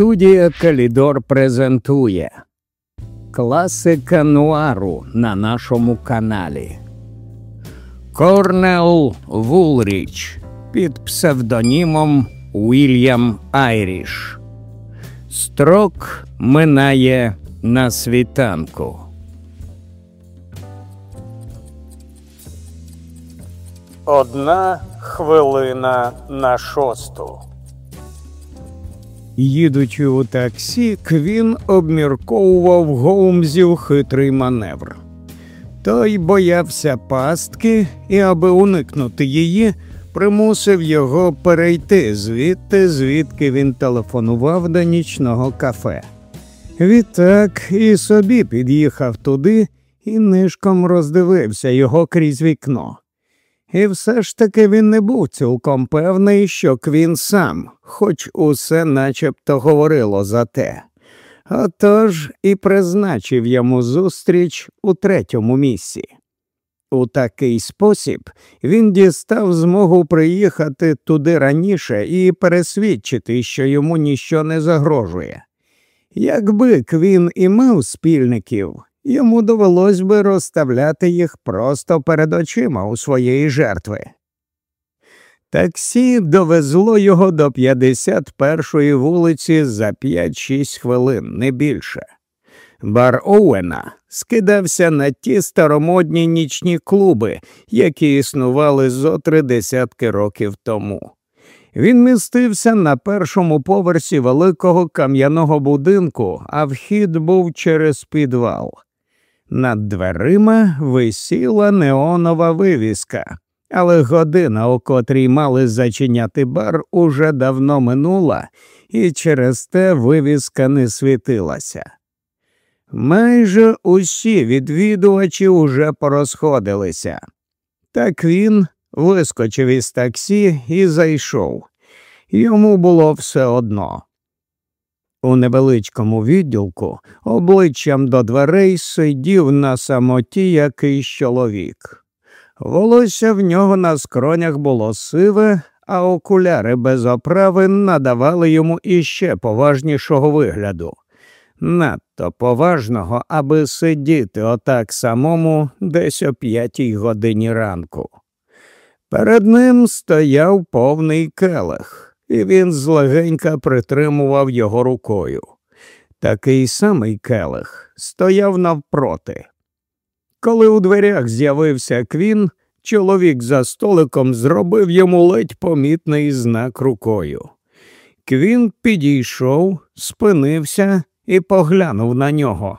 Студія Калідор презентує Класика нуару на нашому каналі. Корнел Вулріч під псевдонімом Уільям Айріш. Строк минає на світанку. Одна хвилина на шосту. Їдучи у таксі, Квін обмірковував Гоумзів хитрий маневр. Той боявся пастки і, аби уникнути її, примусив його перейти звідти, звідки він телефонував до нічного кафе. Відтак і собі під'їхав туди і нишком роздивився його крізь вікно. І все ж таки він не був цілком певний, що Квін сам, хоч усе начебто говорило за те. Отож і призначив йому зустріч у третьому місці. У такий спосіб він дістав змогу приїхати туди раніше і пересвідчити, що йому ніщо не загрожує. Якби Квін і мав спільників, йому довелось би розставляти їх просто перед очима у своєї жертви. Таксі довезло його до 51-ї вулиці за 5-6 хвилин, не більше. Бар Оуена скидався на ті старомодні нічні клуби, які існували зо три десятки років тому. Він містився на першому поверсі великого кам'яного будинку, а вхід був через підвал. Над дверима висіла неонова вивіска, але година, у котрій мали зачиняти бар, уже давно минула, і через те вивіска не світилася. Майже усі відвідувачі уже порозходилися. Так він вискочив із таксі і зайшов. Йому було все одно. У невеличкому відділку обличчям до дверей сидів на самоті якийсь чоловік. Волосся в нього на скронях було сиве, а окуляри без оправи надавали йому іще поважнішого вигляду. Надто поважного, аби сидіти отак самому десь о п'ятій годині ранку. Перед ним стояв повний келих і він злегенька притримував його рукою. Такий самий келих стояв навпроти. Коли у дверях з'явився квін, чоловік за столиком зробив йому ледь помітний знак рукою. Квін підійшов, спинився і поглянув на нього.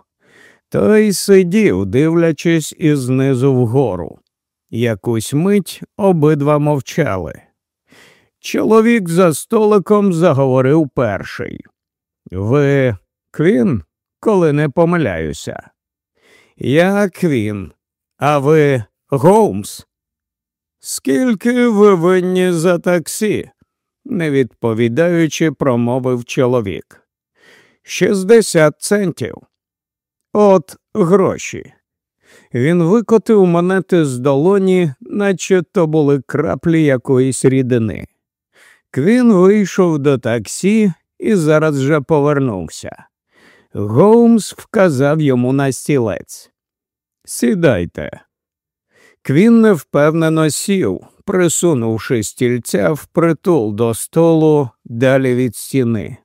Той сидів, дивлячись ізнизу вгору. Якусь мить обидва мовчали. Чоловік за столиком заговорив перший. Ви Квін, коли не помиляюся. Я Квін, а ви Гоумс? Скільки ви винні за таксі? не відповідаючи, промовив чоловік. Шістдесят центів. От гроші. Він викотив монети з долоні, наче то були краплі якоїсь рідини. Квін вийшов до таксі і зараз же повернувся. Гоумс вказав йому на стілець. Сідайте. Квін невпевнено сів, присунувши стільця впритул до столу далі від стіни.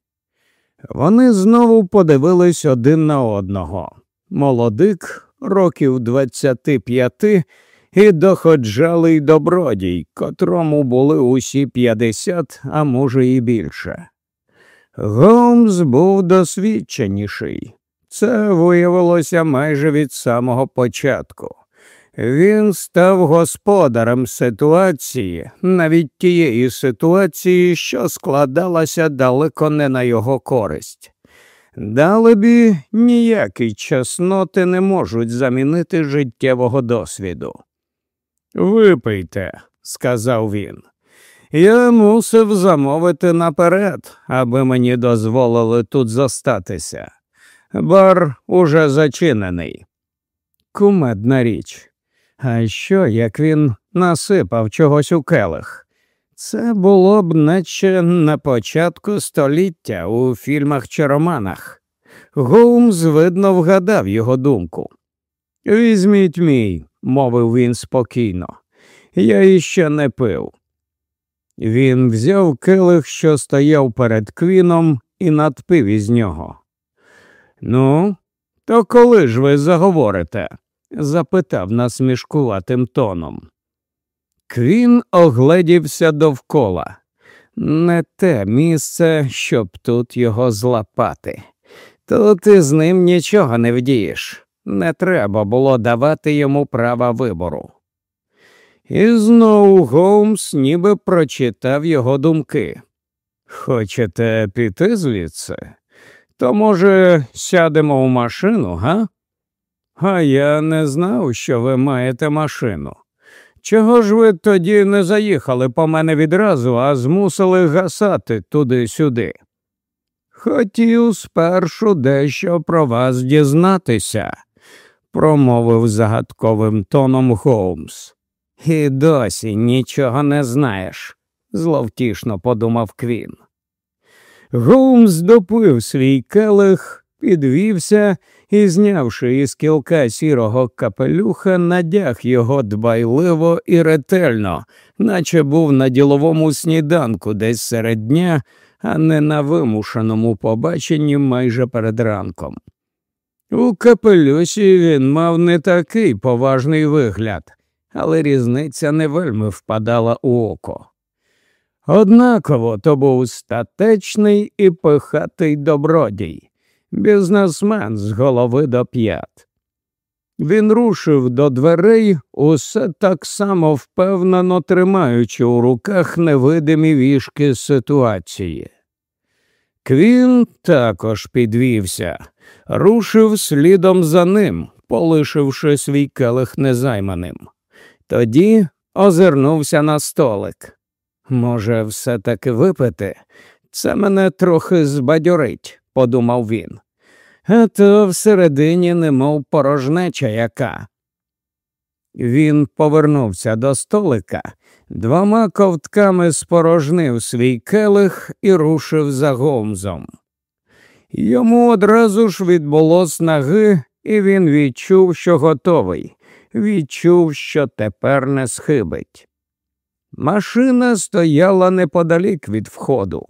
Вони знову подивились один на одного. Молодик, років двадцяти п'яти, і доходжалий добродій, котрому були усі п'ятдесят, а може, і більше. Гомс був досвідченіший. Це виявилося майже від самого початку. Він став господарем ситуації, навіть тієї ситуації, що складалася далеко не на його користь. Далебі ніякі чесноти не можуть замінити життєвого досвіду. Випийте, сказав він. Я мусив замовити наперед, аби мені дозволили тут зостатися. Бар уже зачинений. Кумедна річ. А що, як він насипав чогось у келих? Це було б наче на початку століття у фільмах чи романах. Гоумс, видно, вгадав його думку. Візьміть мій, мовив він спокійно, я іще не пив. Він взяв килих, що стояв перед квіном, і надпив із нього. Ну, то коли ж ви заговорите? запитав насмішкуватим тоном. Квін огледівся довкола. Не те місце, щоб тут його злапати. Тут із ним нічого не вдієш. Не треба було давати йому права вибору. І знову Гоумс ніби прочитав його думки. Хочете піти звідси? То, може, сядемо в машину, га? А я не знав, що ви маєте машину. Чого ж ви тоді не заїхали по мене відразу, а змусили гасати туди-сюди? Хотів спершу дещо про вас дізнатися, промовив загадковим тоном Холмс. І досі нічого не знаєш, зловтішно подумав Квін. Голмс допив свій келих, підвівся і, знявши із кілка сірого капелюха, надяг його дбайливо і ретельно, наче був на діловому сніданку десь серед дня, а не на вимушеному побаченні майже перед ранком. У капелюсі він мав не такий поважний вигляд, але різниця не вельми впадала у око. Однаково то був статечний і пихатий добродій, бізнесмен з голови до п'ят. Він рушив до дверей, усе так само впевнено тримаючи у руках невидимі вішки ситуації. Квін також підвівся, рушив слідом за ним, полишивши свій келих незайманим. Тоді озирнувся на столик. Може, все таки випити? Це мене трохи збадьорить, подумав він. А то всередині немов порожнеча яка. Він повернувся до столика, двома ковтками спорожнив свій келих і рушив за гомзом. Йому одразу ж відбуло снаги, і він відчув, що готовий, відчув, що тепер не схибить. Машина стояла неподалік від входу.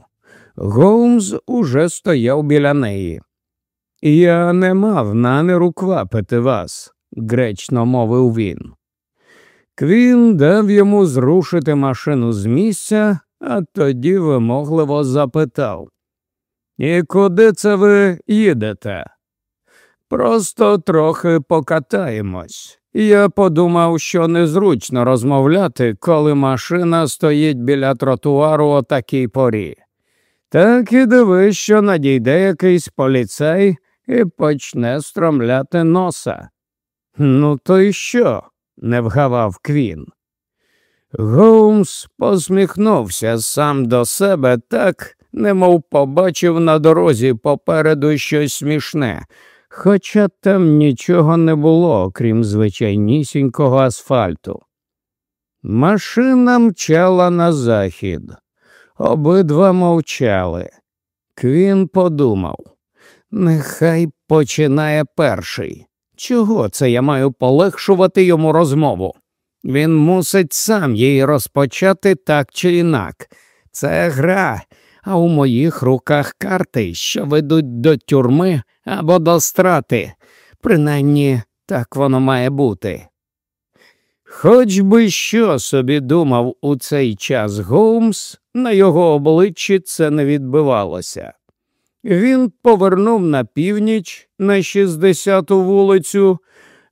Гоумз уже стояв біля неї. Я не мав наміру квапити вас, гречно мовив він. Квін дав йому зрушити машину з місця, а тоді вимогливо запитав І куди це ви їдете? Просто трохи покатаємось. Я подумав, що незручно розмовляти, коли машина стоїть біля тротуару о такій порі. Так і дивись, що надійде якийсь поліцей і почне стромляти носа. Ну, то й що? не вгавав Квін. Гоумс посміхнувся сам до себе так, немов побачив на дорозі попереду щось смішне, хоча там нічого не було, окрім звичайнісінького асфальту. Машина мчала на захід. Обидва мовчали. Квін подумав нехай починає перший. Чого це я маю полегшувати йому розмову? Він мусить сам її розпочати так чи інак. Це гра, а у моїх руках карти, що ведуть до тюрми або до страти. Принаймні так воно має бути. Хоч би що собі думав у цей час Гоумс, на його обличчі це не відбивалося. Він повернув на північ на 60-ту вулицю,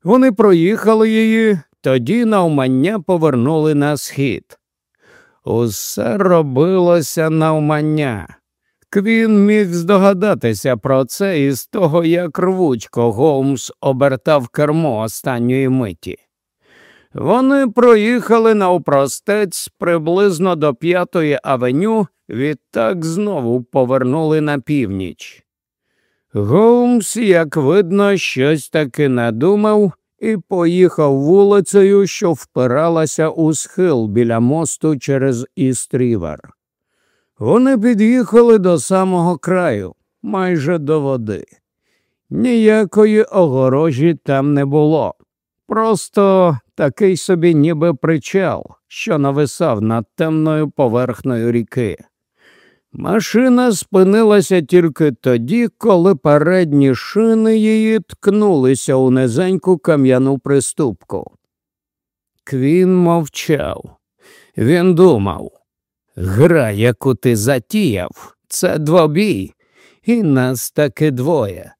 вони проїхали її, тоді навмання повернули на схід. Усе робилося навмання. Квін міг здогадатися про це із того, як рвучко Голмс обертав кермо останньої миті. Вони проїхали навпростець приблизно до п'ятої авеню, відтак знову повернули на північ. Голмс, як видно, щось таки надумав і поїхав вулицею, що впиралася у схил біля мосту через Істрівер. Вони під'їхали до самого краю, майже до води. Ніякої огорожі там не було. Просто такий собі ніби причал, що нависав над темною поверхнею ріки. Машина спинилася тільки тоді, коли передні шини її ткнулися у низеньку кам'яну приступку. Квін мовчав. Він думав гра, яку ти затіяв, це двобій, і нас таки двоє.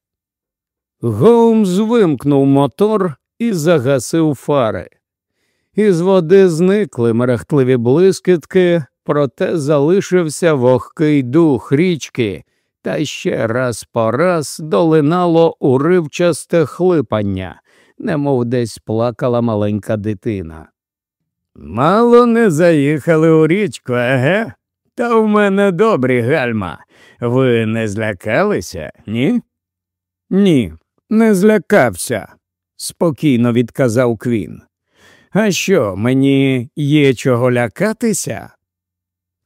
Гоумс вимкнув мотор і загасив фари. Із води зникли мерехтливі блискітки, проте залишився вогкий дух річки, та ще раз по раз долинало уривчасте хлипання, немов десь плакала маленька дитина. Мало не заїхали у річку, еге? Та в мене добрі гальма. Ви не злякалися, ні? Ні, не злякався, спокійно відказав Квін. А що, мені є чого лякатися?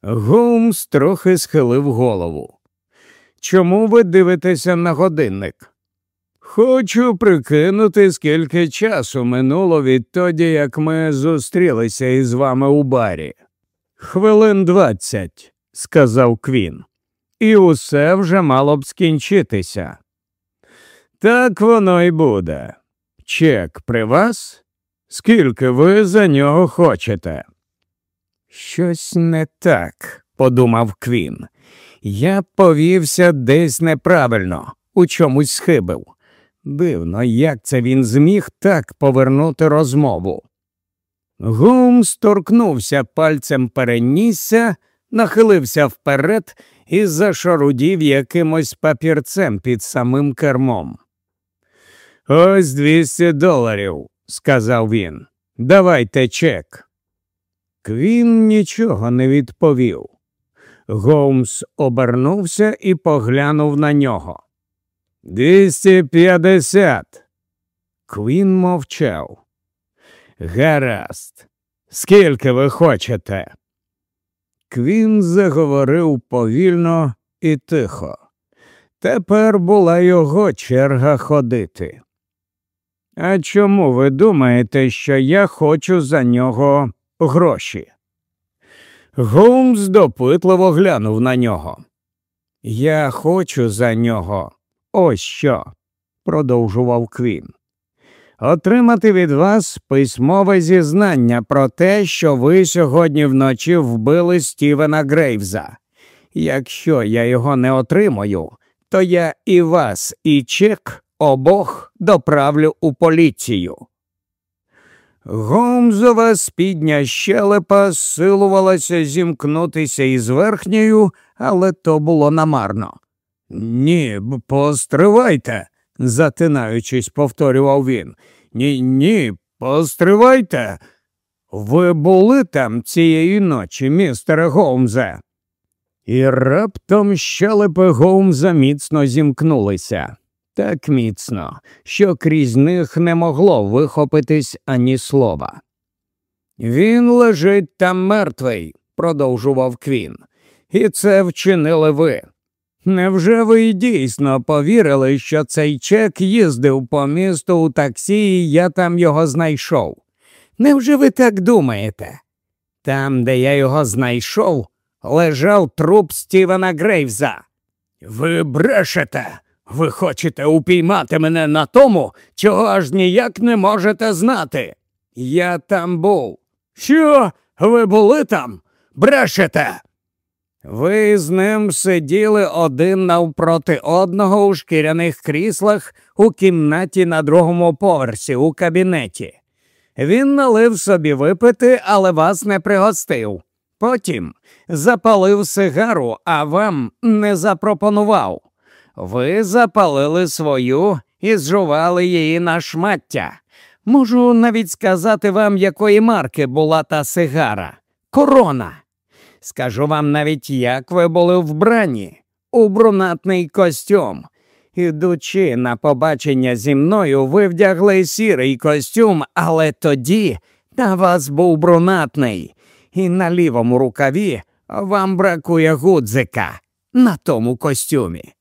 Гумс трохи схилив голову. Чому ви дивитеся на годинник? Хочу прикинути, скільки часу минуло відтоді, як ми зустрілися із вами у барі. Хвилин двадцять, сказав Квін, і усе вже мало б скінчитися. Так воно й буде. Чек при вас? Скільки ви за нього хочете? Щось не так, подумав Квін. Я повівся десь неправильно, у чомусь схибив. Дивно, як це він зміг так повернути розмову. Гум сторкнувся пальцем перенісся, нахилився вперед і зашарудів якимось папірцем під самим кермом. Ось двісті доларів, сказав він. Давайте чек. Квін нічого не відповів. Гоумс обернувся і поглянув на нього. Двісті п'ятдесят. Квін мовчав. Гаразд. Скільки ви хочете? Квін заговорив повільно і тихо. Тепер була його черга ходити. А чому ви думаєте, що я хочу за нього гроші? Гумс допитливо глянув на нього. Я хочу за нього ось що, продовжував Квін. Отримати від вас письмове зізнання про те, що ви сьогодні вночі вбили Стівена Грейвза. Якщо я його не отримаю, то я і вас, і чек обох доправлю у поліцію. Гомзова спідня щелепа силувалася зімкнутися із верхньою, але то було намарно. Ні, постривайте, затинаючись, повторював він. Ні, ні, постривайте. Ви були там цієї ночі, містере Гоумзе. І раптом щелепи Гоумза міцно зімкнулися так міцно, що крізь них не могло вихопитись ані слова. Він лежить там мертвий, продовжував Квін, і це вчинили ви. Невже ви й дійсно повірили, що цей чек їздив по місту у таксі, і я там його знайшов? Невже ви так думаєте? Там, де я його знайшов, лежав труп Стівена Грейвза. Ви брешете, ви хочете упіймати мене на тому, чого аж ніяк не можете знати. Я там був. Що? Ви були там? Брешете? Ви з ним сиділи один навпроти одного у шкіряних кріслах у кімнаті на другому поверсі у кабінеті. Він налив собі випити, але вас не пригостив. Потім запалив сигару, а вам не запропонував. Ви запалили свою і зжували її на шмаття. Можу навіть сказати вам, якої марки була та сигара. Корона. Скажу вам навіть, як ви були вбрані, у брунатний костюм. Ідучи на побачення зі мною, ви вдягли сірий костюм, але тоді на вас був брунатний, і на лівому рукаві вам бракує гудзика на тому костюмі.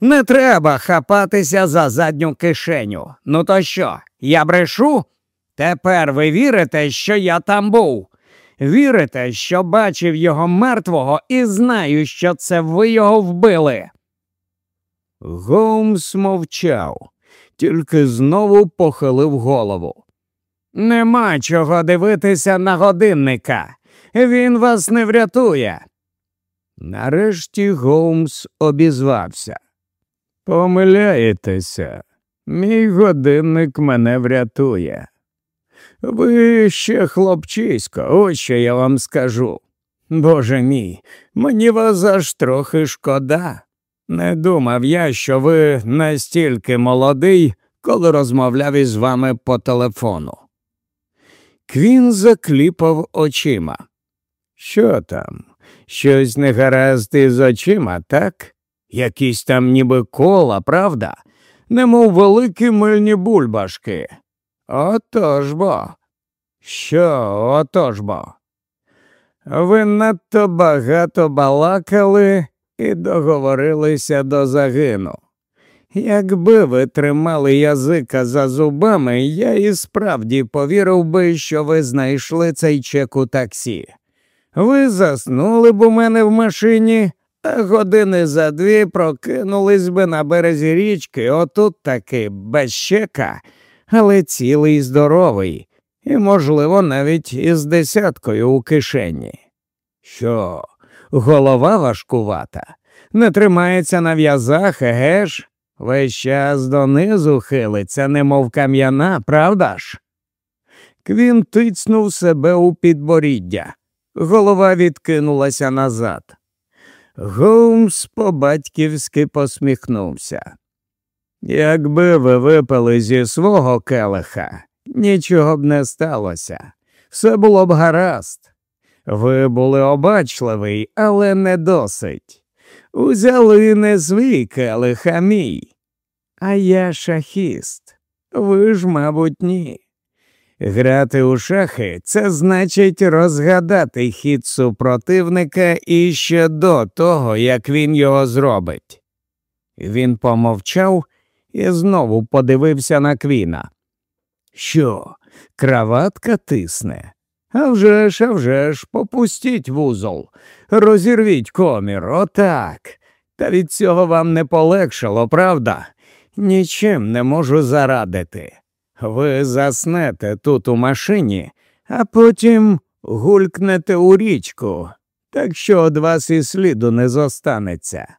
Не треба хапатися за задню кишеню. Ну то що, я брешу? Тепер ви вірите, що я там був. Вірите, що бачив його мертвого і знаю, що це ви його вбили. Голмс мовчав, тільки знову похилив голову. Нема чого дивитися на годинника. Він вас не врятує. Нарешті Голмс обізвався. Помиляєтеся, мій годинник мене врятує. Ви ще хлопчисько, ось що я вам скажу. Боже мій, мені вас аж трохи шкода. Не думав я, що ви настільки молодий, коли розмовляв із вами по телефону. Квін закліпав очима. Що там? Щось не гаразд із очима, так? Якісь там ніби кола, правда? Немов великі мильні бульбашки. Отож бо. Що отож бо? Ви надто багато балакали і договорилися до загину. Якби ви тримали язика за зубами, я і справді повірив би, що ви знайшли цей чек у таксі. Ви заснули б у мене в машині, години за дві прокинулись би на березі річки, отут таки без чека, але цілий здоровий, і, можливо, навіть із десяткою у кишені. Що, голова важкувата, не тримається на в'язах, еге ж? Весь час донизу хилиться, немов кам'яна, правда ж? Квін тицнув себе у підборіддя. Голова відкинулася назад. Голмс по-батьківськи посміхнувся. Якби ви випили зі свого келиха, нічого б не сталося. Все було б гаразд. Ви були обачливий, але не досить. Узяли не свій келих, а мій. А я шахіст. Ви ж, мабуть, ні. Грати у шахи це значить розгадати хід супротивника іще до того, як він його зробить. Він помовчав і знову подивився на квіна. Що, краватка тисне? А вже ж, а вже ж, попустіть вузол, розірвіть комір, отак. Та від цього вам не полегшало, правда? Нічим не можу зарадити. Ви заснете тут у машині, а потім гулькнете у річку, так що від вас і сліду не зостанеться.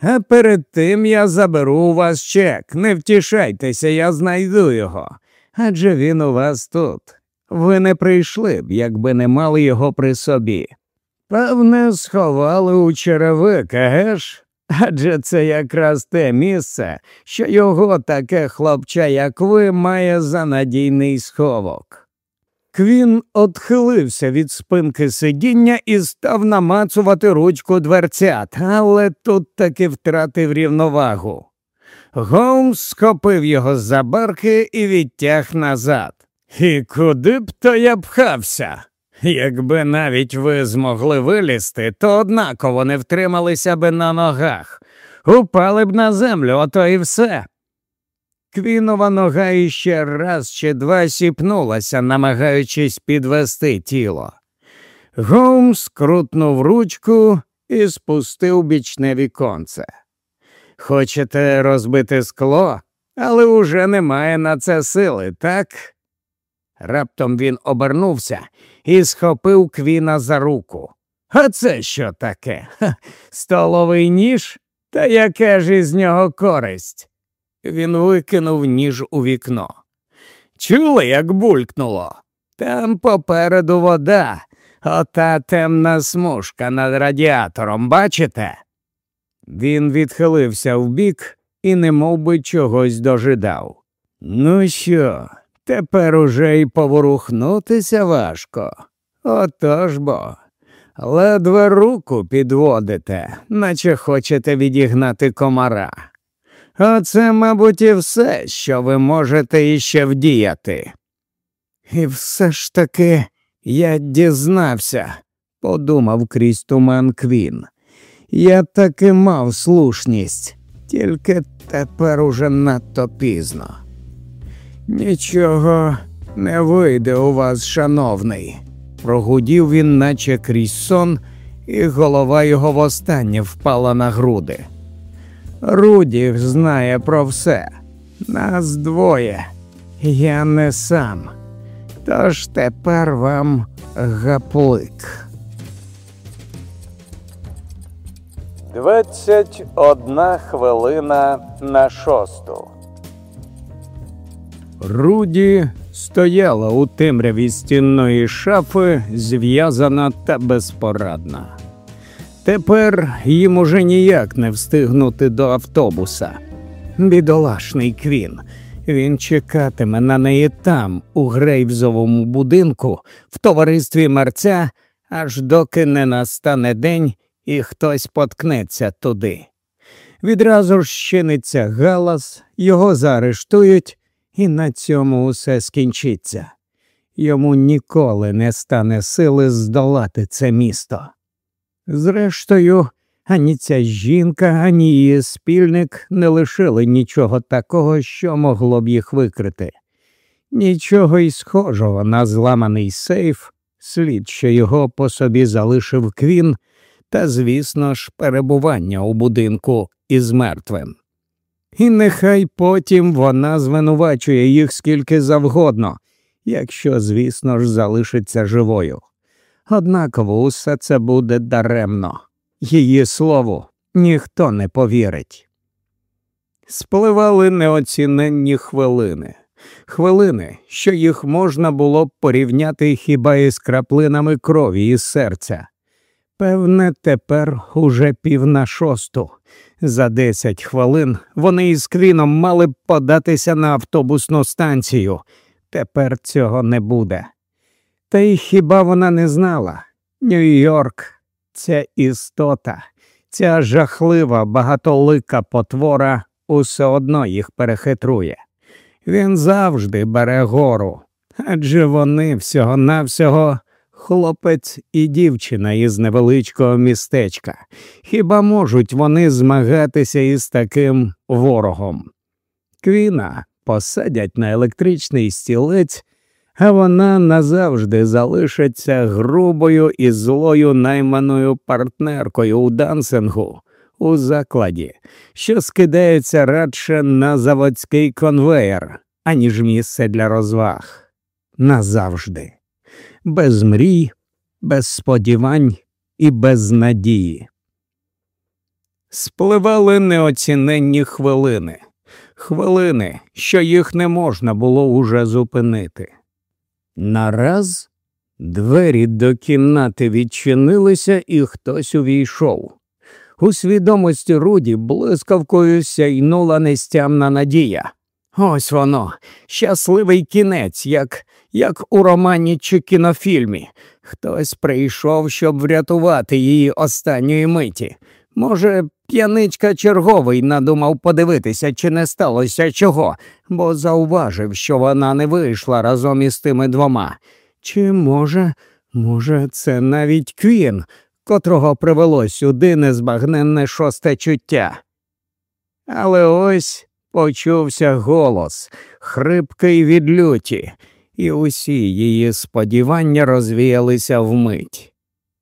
А перед тим я заберу у вас чек, не втішайтеся, я знайду його. Адже він у вас тут. Ви не прийшли б, якби не мали його при собі. Певне, сховали у черевик, еге ж? Адже це якраз те місце, що його таке хлопча, як ви, має за надійний сховок. Квін отхилився від спинки сидіння і став намацувати ручку дверцят, але тут таки втратив рівновагу. Гоумс схопив його за барки і відтяг назад. І куди б то я пхався? Якби навіть ви змогли вилізти, то однаково не втрималися би на ногах, упали б на землю, ото і все. Квінова нога іще раз чи два сіпнулася, намагаючись підвести тіло. Гоумс крутнув ручку і спустив бічне віконце. Хочете розбити скло, але уже немає на це сили, так? Раптом він обернувся і схопив квіна за руку. А це що таке? Ха, столовий ніж? Та яка ж із нього користь? Він викинув ніж у вікно. Чули, як булькнуло? Там попереду вода, ота темна смужка над радіатором, бачите? Він відхилився вбік і немов би чогось дожидав. Ну що, Тепер уже й поворухнутися важко. Отож бо. Ледве руку підводите, наче хочете відігнати комара. А це, мабуть, і все, що ви можете іще вдіяти. І все ж таки я дізнався, подумав крізь туман Квін. Я таки мав слушність, тільки тепер уже надто пізно. Нічого не вийде у вас, шановний, прогудів він, наче крізь сон, і голова його востаннє впала на груди. Руді знає про все. Нас двоє, я не сам. Тож тепер вам гаплик. Двадцять одна хвилина на шосту. Руді стояла у темряві стінної шафи, зв'язана та безпорадна. Тепер їм уже ніяк не встигнути до автобуса. Бідолашний Квін. Він чекатиме на неї там, у грейвзовому будинку, в товаристві мерця, аж доки не настане день і хтось поткнеться туди. Відразу ж щиниться галас, його заарештують, і на цьому усе скінчиться. Йому ніколи не стане сили здолати це місто. Зрештою, ані ця жінка, ані її спільник не лишили нічого такого, що могло б їх викрити. Нічого й схожого на зламаний сейф, слід, що його по собі залишив квін, та, звісно ж, перебування у будинку із мертвим. І нехай потім вона звинувачує їх скільки завгодно, якщо, звісно ж, залишиться живою. Однаково усе це буде даремно, її слову ніхто не повірить. Спливали неоціненні хвилини, хвилини, що їх можна було б порівняти хіба із краплинами крові із серця. Певне, тепер уже пів на шосту. За десять хвилин вони із Квіном мали б податися на автобусну станцію. Тепер цього не буде. Та й хіба вона не знала? Нью-Йорк, ця істота, ця жахлива багатолика потвора усе одно їх перехитрує. Він завжди бере гору, адже вони всього навсього хлопець і дівчина із невеличкого містечка. Хіба можуть вони змагатися із таким ворогом? Квіна посадять на електричний стілець, а вона назавжди залишиться грубою і злою найманою партнеркою у дансингу. У закладі, що скидається радше на заводський конвеєр, аніж місце для розваг. Назавжди без мрій, без сподівань і без надії. Спливали неоціненні хвилини, хвилини, що їх не можна було уже зупинити. Нараз двері до кімнати відчинилися, і хтось увійшов. У свідомості Руді блискавкою сяйнула нестямна надія. Ось воно, щасливий кінець, як як у романі чи кінофільмі. Хтось прийшов, щоб врятувати її останньої миті. Може, п'яничка черговий надумав подивитися, чи не сталося чого, бо зауважив, що вона не вийшла разом із тими двома. Чи може, може, це навіть Квін, котрого привело сюди незбагненне шосте чуття. Але ось почувся голос, хрипкий від люті, і усі її сподівання розвіялися вмить.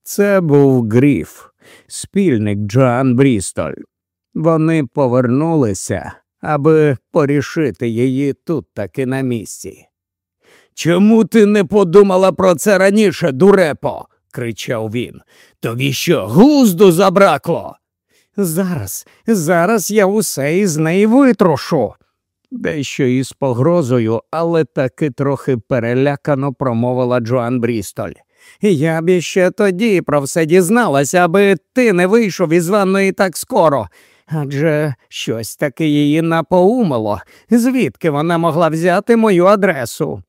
Це був Гріф, спільник Джоан Брістоль. Вони повернулися, аби порішити її тут таки на місці. Чому ти не подумала про це раніше, дурепо? кричав він. Тобі що, глузду забракло? Зараз, зараз я усе із неї витрошу. Дещо із погрозою, але таки трохи перелякано промовила Джоан Брістоль. Я б іще тоді про все дізналася, аби ти не вийшов із ванної так скоро. Адже щось таки її напоумило, звідки вона могла взяти мою адресу.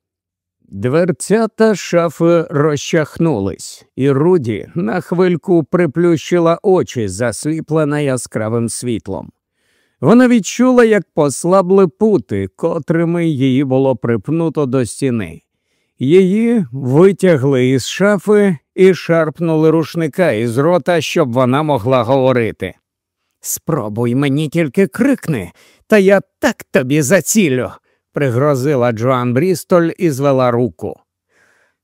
Дверцята шафи розчахнулись, і Руді на хвильку приплющила очі, засліплена яскравим світлом. Вона відчула, як послабли пути, котрими її було припнуто до стіни. Її витягли із шафи і шарпнули рушника із рота, щоб вона могла говорити. Спробуй мені тільки крикни, та я так тобі зацілю, пригрозила Джоан Брістоль і звела руку.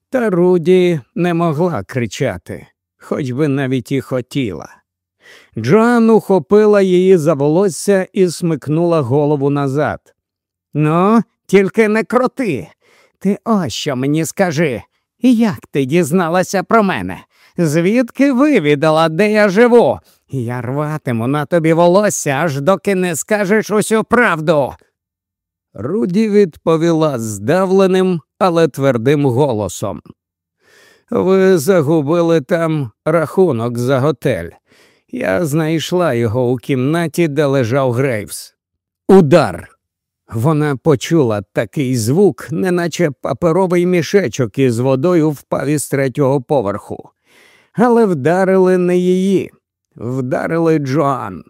Та Руді не могла кричати, хоч би навіть і хотіла. Джоан ухопила її за волосся і смикнула голову назад. Ну, тільки не кроти. Ти ось що мені скажи. Як ти дізналася про мене? Звідки вивідала, де я живу? Я рватиму на тобі волосся, аж доки не скажеш усю правду. Руді відповіла здавленим, але твердим голосом. Ви загубили там рахунок за готель. Я знайшла його у кімнаті, де лежав Грейвс. Удар. Вона почула такий звук, неначе паперовий мішечок із водою впав із третього поверху. Але вдарили не її, вдарили Джоан.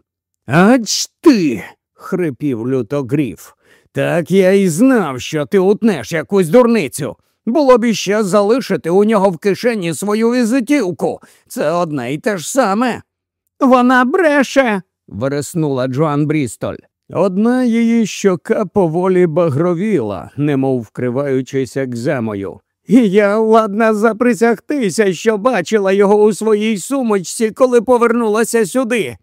Ач ти. хрипів люто гріф. Так я і знав, що ти утнеш якусь дурницю. Було б іще залишити у нього в кишені свою візитівку. Це одне й те ж саме. Вона бреше. вереснула Джоан Брістоль. Одна її щока поволі багровіла, немов вкриваючись екземою. І я ладна заприсягтися, що бачила його у своїй сумочці, коли повернулася сюди.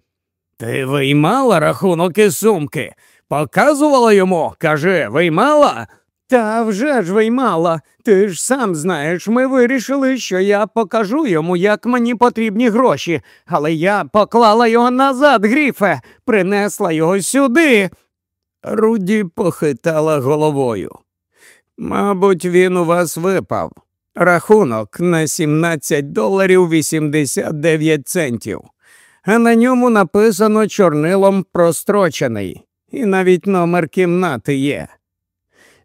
Ти виймала рахунок із сумки? Показувала йому, каже, виймала? Та вже ж виймала. Ти ж сам знаєш, ми вирішили, що я покажу йому, як мені потрібні гроші, але я поклала його назад, Гріфе, принесла його сюди. Руді похитала головою. Мабуть, він у вас випав. Рахунок на 17 доларів 89 центів, а на ньому написано чорнилом прострочений, і навіть номер кімнати є.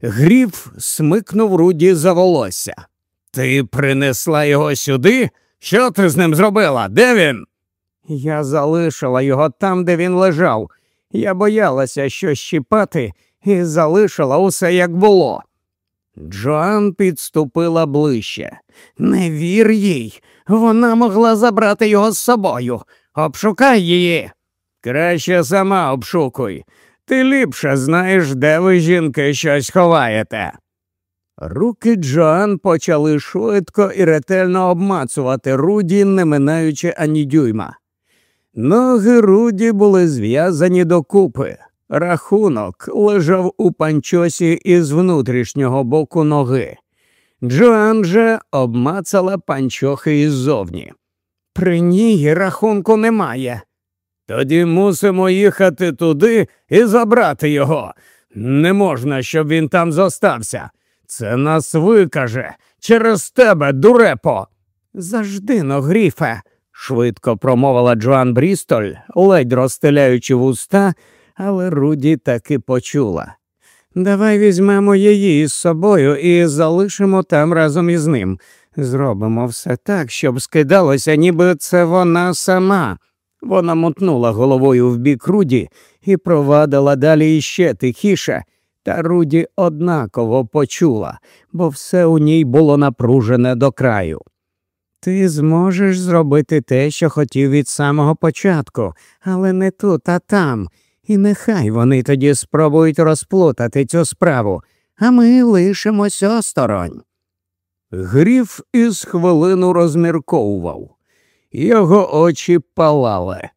Гріф смикнув Руді за волосся. Ти принесла його сюди? Що ти з ним зробила? Де він? Я залишила його там, де він лежав. Я боялася щось щіпати і залишила усе як було. Джоан підступила ближче. Не вір їй. Вона могла забрати його з собою. Обшукай її. Краще сама обшукуй. Ти ліпше знаєш, де ви жінки щось ховаєте. Руки Джоан почали швидко і ретельно обмацувати Руді, не минаючи ані дюйма. Ноги Руді були зв'язані докупи. Рахунок лежав у панчосі із внутрішнього боку ноги. Джоан же обмацала панчохи іззовні. При ній рахунку немає. Тоді мусимо їхати туди і забрати його. Не можна, щоб він там зостався. Це нас викаже через тебе, дурепо. Завжди но, гріфе, швидко промовила Джоан Брістоль, ледь розстеляючи вуста, але Руді таки почула. Давай візьмемо її із собою і залишимо там разом із ним. Зробимо все так, щоб скидалося, ніби це вона сама. Вона мотнула головою в бік Руді і провадила далі іще тихіше, та Руді однаково почула, бо все у ній було напружене до краю. Ти зможеш зробити те, що хотів від самого початку, але не тут, а там, і нехай вони тоді спробують розплутати цю справу, а ми лишимось осторонь. Гріф із хвилину розмірковував. Його очі палали.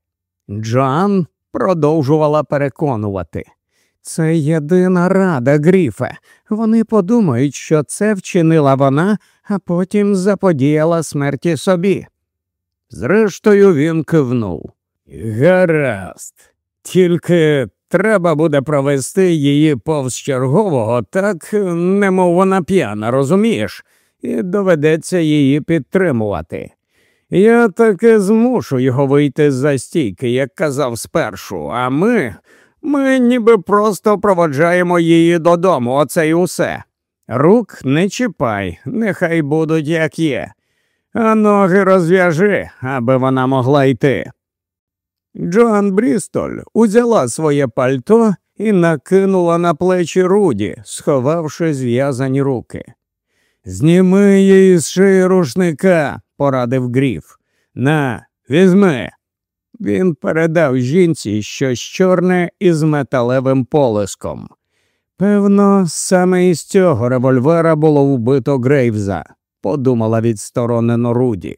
Джоан продовжувала переконувати. Це єдина рада, Гріфе. Вони подумають, що це вчинила вона, а потім заподіяла смерті собі. Зрештою, він кивнув. Гаразд, тільки треба буде провести її повз чергового, так немов вона п'яна, розумієш, і доведеться її підтримувати. Я таки змушу його вийти з-за стійки, як казав спершу, а ми, ми ніби просто проводжаємо її додому, оце й усе. Рук не чіпай, нехай будуть як є, а ноги розв'яжи, аби вона могла йти. Джоан Брістоль узяла своє пальто і накинула на плечі Руді, сховавши зв'язані руки. Зніми її з шиї рушника, порадив Гріф. На, візьми. Він передав жінці щось чорне із металевим полиском. Певно, саме із цього револьвера було вбито Грейвза, подумала відсторонено Руді.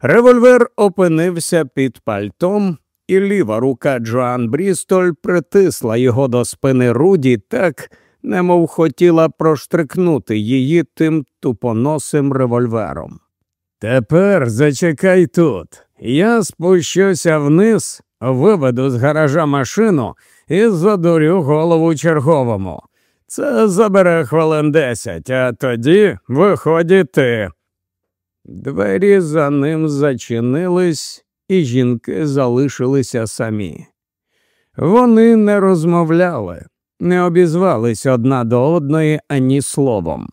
Револьвер опинився під пальтом, і ліва рука Джоан Брістоль притисла його до спини Руді так, немов хотіла проштрикнути її тим тупоносим револьвером. Тепер зачекай тут. Я спущуся вниз, виведу з гаража машину і задурю голову черговому. Це забере хвилин десять, а тоді виході ти. Двері за ним зачинились, і жінки залишилися самі. Вони не розмовляли, не обізвались одна до одної ані словом.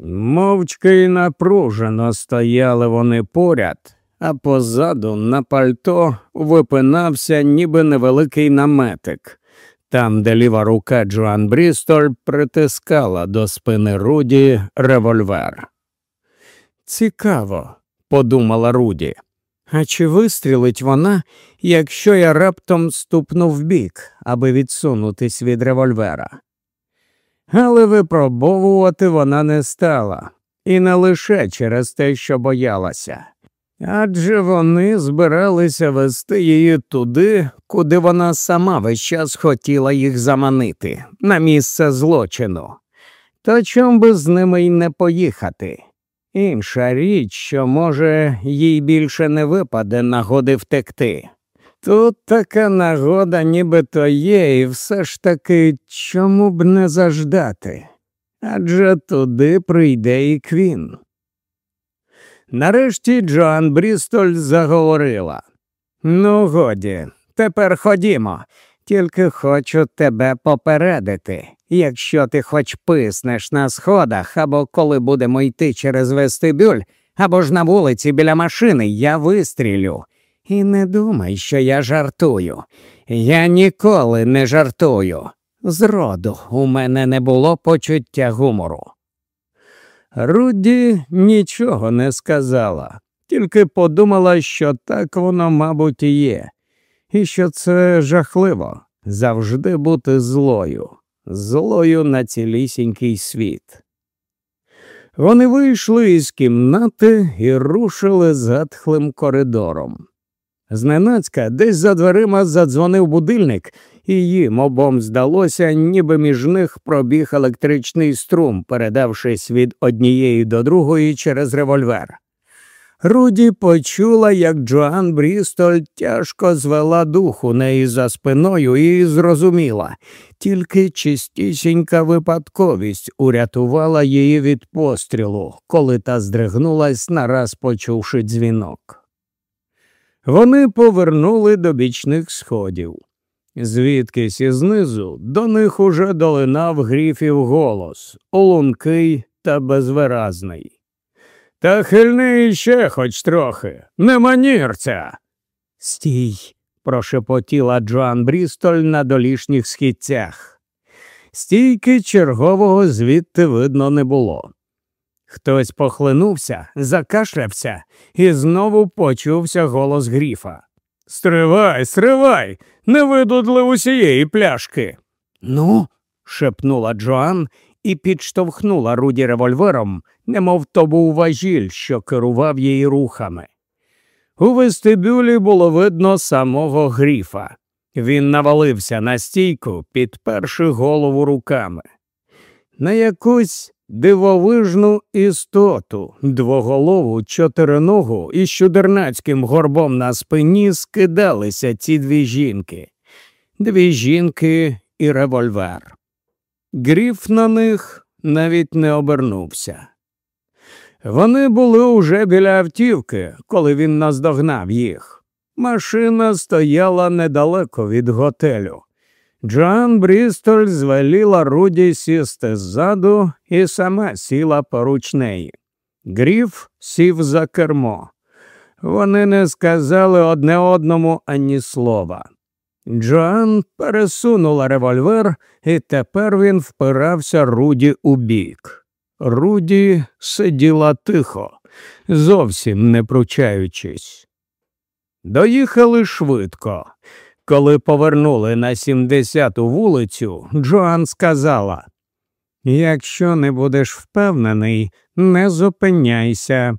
Мовчки й напружено стояли вони поряд, а позаду на пальто випинався ніби невеликий наметик, там, де ліва рука Джоан Брістоль притискала до спини Руді револьвер. Цікаво, подумала Руді. А чи вистрілить вона, якщо я раптом ступну вбік, аби відсунутись від револьвера? Але випробовувати вона не стала, і не лише через те, що боялася. Адже вони збиралися вести її туди, куди вона сама весь час хотіла їх заманити, на місце злочину. То чом би з ними й не поїхати? Інша річ, що, може, їй більше не випаде нагоди втекти. Тут така нагода нібито є, і все ж таки чому б не заждати? Адже туди прийде і Квін. Нарешті Джоан Брістоль заговорила. Ну, годі, тепер ходімо, тільки хочу тебе попередити. Якщо ти хоч писнеш на сходах, або коли будемо йти через вестибюль, або ж на вулиці біля машини, я вистрілю. І не думай, що я жартую. Я ніколи не жартую. Зроду у мене не було почуття гумору. Руді нічого не сказала, тільки подумала, що так воно, мабуть, і є, і що це жахливо завжди бути злою, злою на цілісінький світ. Вони вийшли із кімнати і рушили затхлим коридором. Зненацька десь за дверима задзвонив будильник, і їм обом здалося, ніби між них пробіг електричний струм, передавшись від однієї до другої через револьвер. Руді почула, як Джоан Брістоль тяжко звела дух у неї за спиною і зрозуміла, тільки чистісінька випадковість урятувала її від пострілу, коли та здригнулась, нараз почувши дзвінок. Вони повернули до бічних сходів. Звідкись і знизу до них уже долинав гріфів голос, лункий та безвиразний. Та хильни іще хоч трохи, не манірця. Стій, прошепотіла Джоан Брістоль на долішніх східцях. Стійки чергового звідти видно не було. Хтось похлинувся, закашлявся, і знову почувся голос гріфа. Стривай, стривай, не видудли усієї пляшки. Ну, шепнула Джоан і підштовхнула Руді револьвером, немов то був важіль, що керував її рухами. У вестибюлі було видно самого гріфа. Він навалився на стійку, підперши голову руками. На якусь дивовижну істоту, двоголову, чотириногу і щодернацьким горбом на спині скидалися ці дві жінки, дві жінки і револьвер. Гріф на них навіть не обернувся. Вони були уже біля автівки, коли він наздогнав їх. Машина стояла недалеко від готелю. Джоан Брістоль звеліла Руді сісти ззаду і сама сіла поруч неї. Гріф сів за кермо. Вони не сказали одне одному ані слова. Джоан пересунула револьвер, і тепер він впирався Руді у бік. Руді сиділа тихо, зовсім не пручаючись. Доїхали швидко. Коли повернули на 70-ту вулицю, Джоан сказала Якщо не будеш впевнений, не зупиняйся.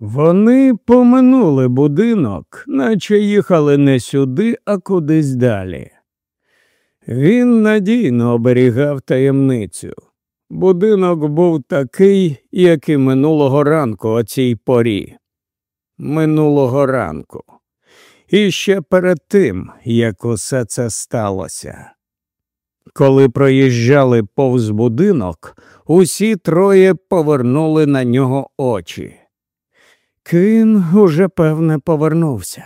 Вони поминули будинок, наче їхали не сюди, а кудись далі. Він надійно оберігав таємницю. Будинок був такий, як і минулого ранку о цій порі. Минулого ранку. І ще перед тим, як усе це сталося. Коли проїжджали повз будинок, усі троє повернули на нього очі. Кин уже, певне, повернувся.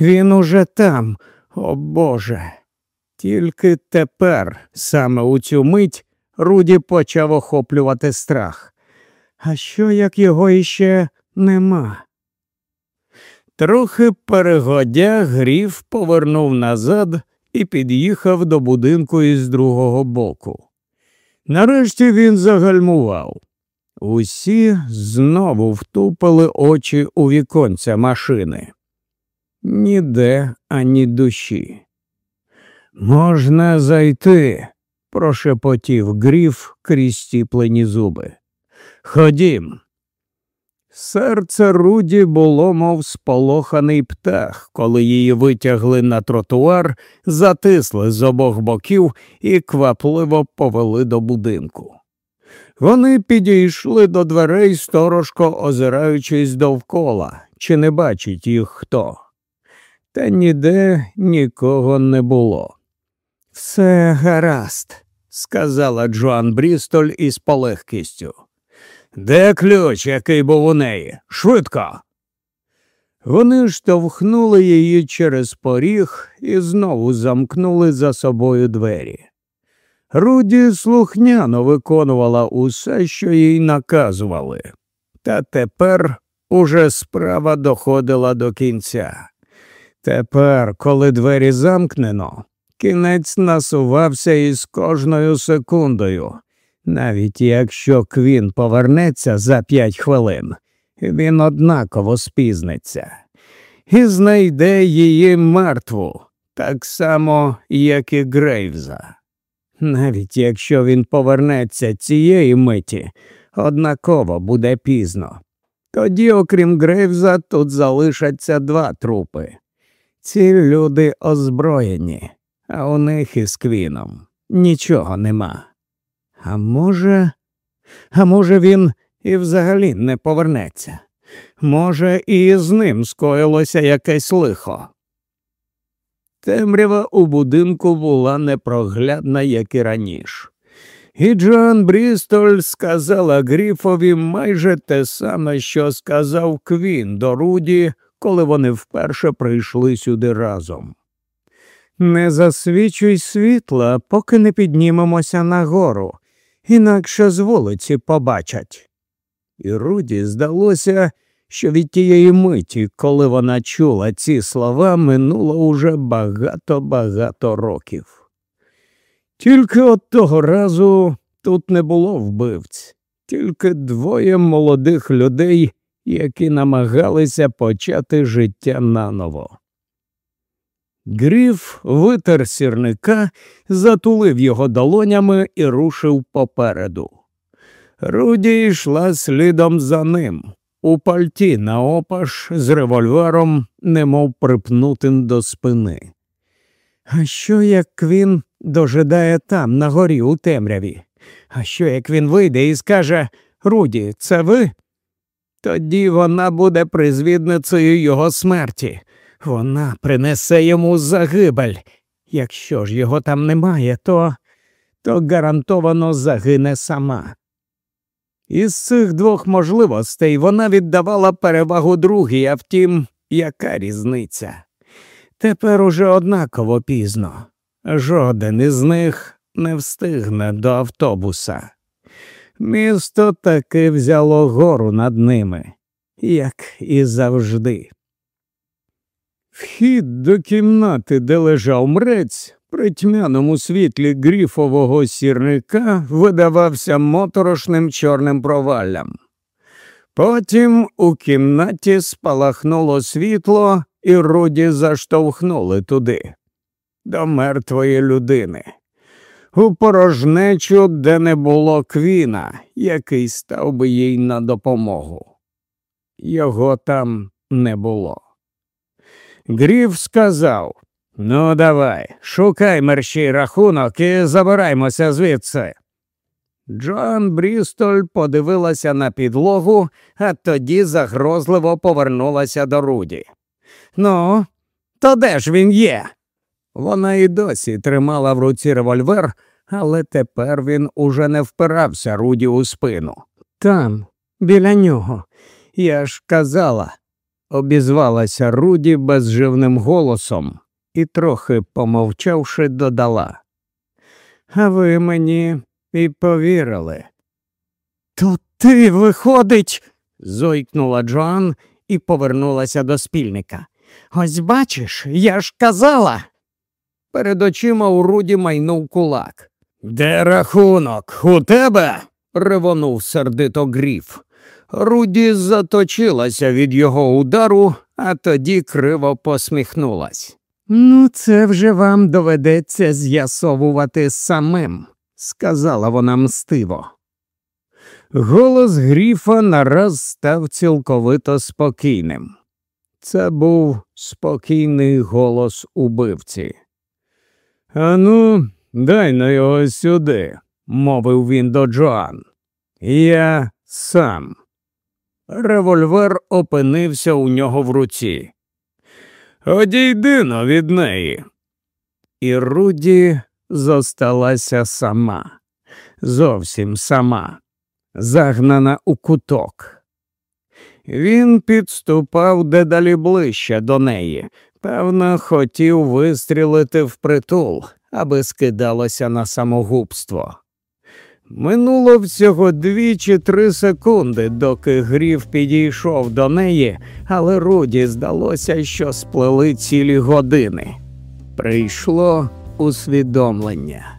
Він уже там, о Боже. Тільки тепер, саме у цю мить, Руді почав охоплювати страх. А що як його іще нема? Трохи перегодя гріф повернув назад і під'їхав до будинку із другого боку. Нарешті він загальмував. Усі знову втупили очі у віконця машини. Ніде ані душі. Можна зайти, прошепотів гріф крізь стіплені зуби. Ходім. Серце Руді було, мов сполоханий птах, коли її витягли на тротуар, затисли з обох боків і квапливо повели до будинку. Вони підійшли до дверей, сторожко озираючись довкола, чи не бачить їх хто. Та ніде нікого не було. Все гаразд, сказала Джоан Брістоль із полегкістю. Де ключ, який був у неї? Швидко. Вони штовхнули її через поріг і знову замкнули за собою двері. Руді слухняно виконувала усе, що їй наказували, та тепер уже справа доходила до кінця. Тепер, коли двері замкнено, кінець насувався із кожною секундою. Навіть якщо Квін повернеться за п'ять хвилин, він однаково спізниться і знайде її мертву, так само, як і Грейвза. Навіть якщо він повернеться цієї миті, однаково буде пізно. Тоді, окрім Грейвза, тут залишаться два трупи. Ці люди озброєні, а у них із Квіном нічого нема. А може, а може, він і взагалі не повернеться. Може, і з ним скоїлося якесь лихо. Темрява у будинку була непроглядна, як і раніше. І Джоан Брістоль сказала Гріфові майже те саме, що сказав Квін до Руді, коли вони вперше прийшли сюди разом. Не засвічуй світла, поки не піднімемося нагору, інакше з вулиці побачать. І Руді здалося, що від тієї миті, коли вона чула ці слова, минуло уже багато-багато років. Тільки от того разу тут не було вбивць, тільки двоє молодих людей, які намагалися почати життя наново. Гріф витер сірника, затулив його долонями і рушив попереду. Руді йшла слідом за ним, у пальті на опаш з револьвером, немов припнутим до спини. А що як він дожидає там, на горі, у темряві? А що як він вийде і скаже Руді, це ви? Тоді вона буде призвідницею його смерті. Вона принесе йому загибель. Якщо ж його там немає, то то гарантовано загине сама. Із цих двох можливостей вона віддавала перевагу другій, а втім, яка різниця? Тепер уже однаково пізно. Жоден із них не встигне до автобуса. Місто таки взяло гору над ними, як і завжди. Вхід до кімнати, де лежав мрець, при тьмяному світлі гріфового сірника видавався моторошним чорним проваллям. Потім у кімнаті спалахнуло світло, і Руді заштовхнули туди, до мертвої людини, у порожнечу, де не було квіна, який став би їй на допомогу. Його там не було. Гріф сказав Ну, давай, шукай мерщій рахунок і забираймося звідси. Джоан Брістоль подивилася на підлогу, а тоді загрозливо повернулася до Руді. Ну, то де ж він є? Вона і досі тримала в руці револьвер, але тепер він уже не впирався Руді у спину. Там, біля нього, я ж казала, обізвалася Руді безживним голосом і, трохи помовчавши, додала. А ви мені і повірили. То ти, виходить, зойкнула Джоан і повернулася до спільника. Ось бачиш, я ж казала. Перед очима у Руді майнув кулак. Де рахунок? У тебе? ревонув сердито гріф. Руді заточилася від його удару, а тоді криво посміхнулась. Ну, це вже вам доведеться з'ясовувати самим, сказала вона мстиво. Голос гріфа нараз став цілковито спокійним. Це був спокійний голос убивці. Ану, дай но його сюди, мовив він до Джоан. Я сам. Револьвер опинився у нього в руці. Одійди но від неї. І Руді зосталася сама, зовсім сама, загнана у куток. Він підступав дедалі ближче до неї, певно, хотів вистрілити в притул, аби скидалося на самогубство. Минуло всього дві чи три секунди, доки грів підійшов до неї, але Руді здалося, що сплели цілі години. Прийшло усвідомлення.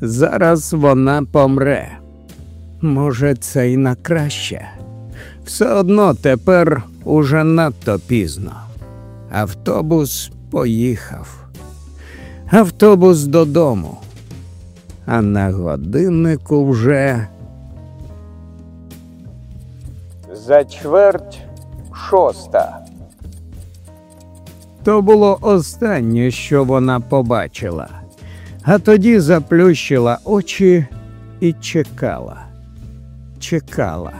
Зараз вона помре. Може, це й на краще. Все одно тепер уже надто пізно. Автобус поїхав. Автобус додому а на годиннику вже за чверть шоста. То було останнє, що вона побачила, а тоді заплющила очі і чекала, чекала.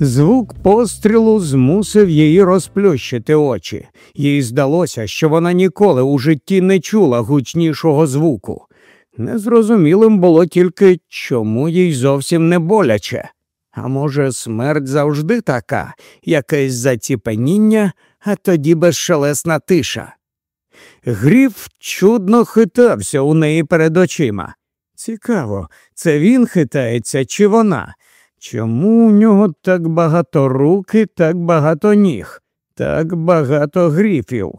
Звук пострілу змусив її розплющити очі. Їй здалося, що вона ніколи у житті не чула гучнішого звуку. Незрозумілим було тільки, чому їй зовсім не боляче. А може, смерть завжди така, якесь заціпеніння, а тоді безшелесна тиша. Гріф чудно хитався у неї перед очима. Цікаво, це він хитається, чи вона? Чому у нього так багато рук і так багато ніг, так багато гріфів?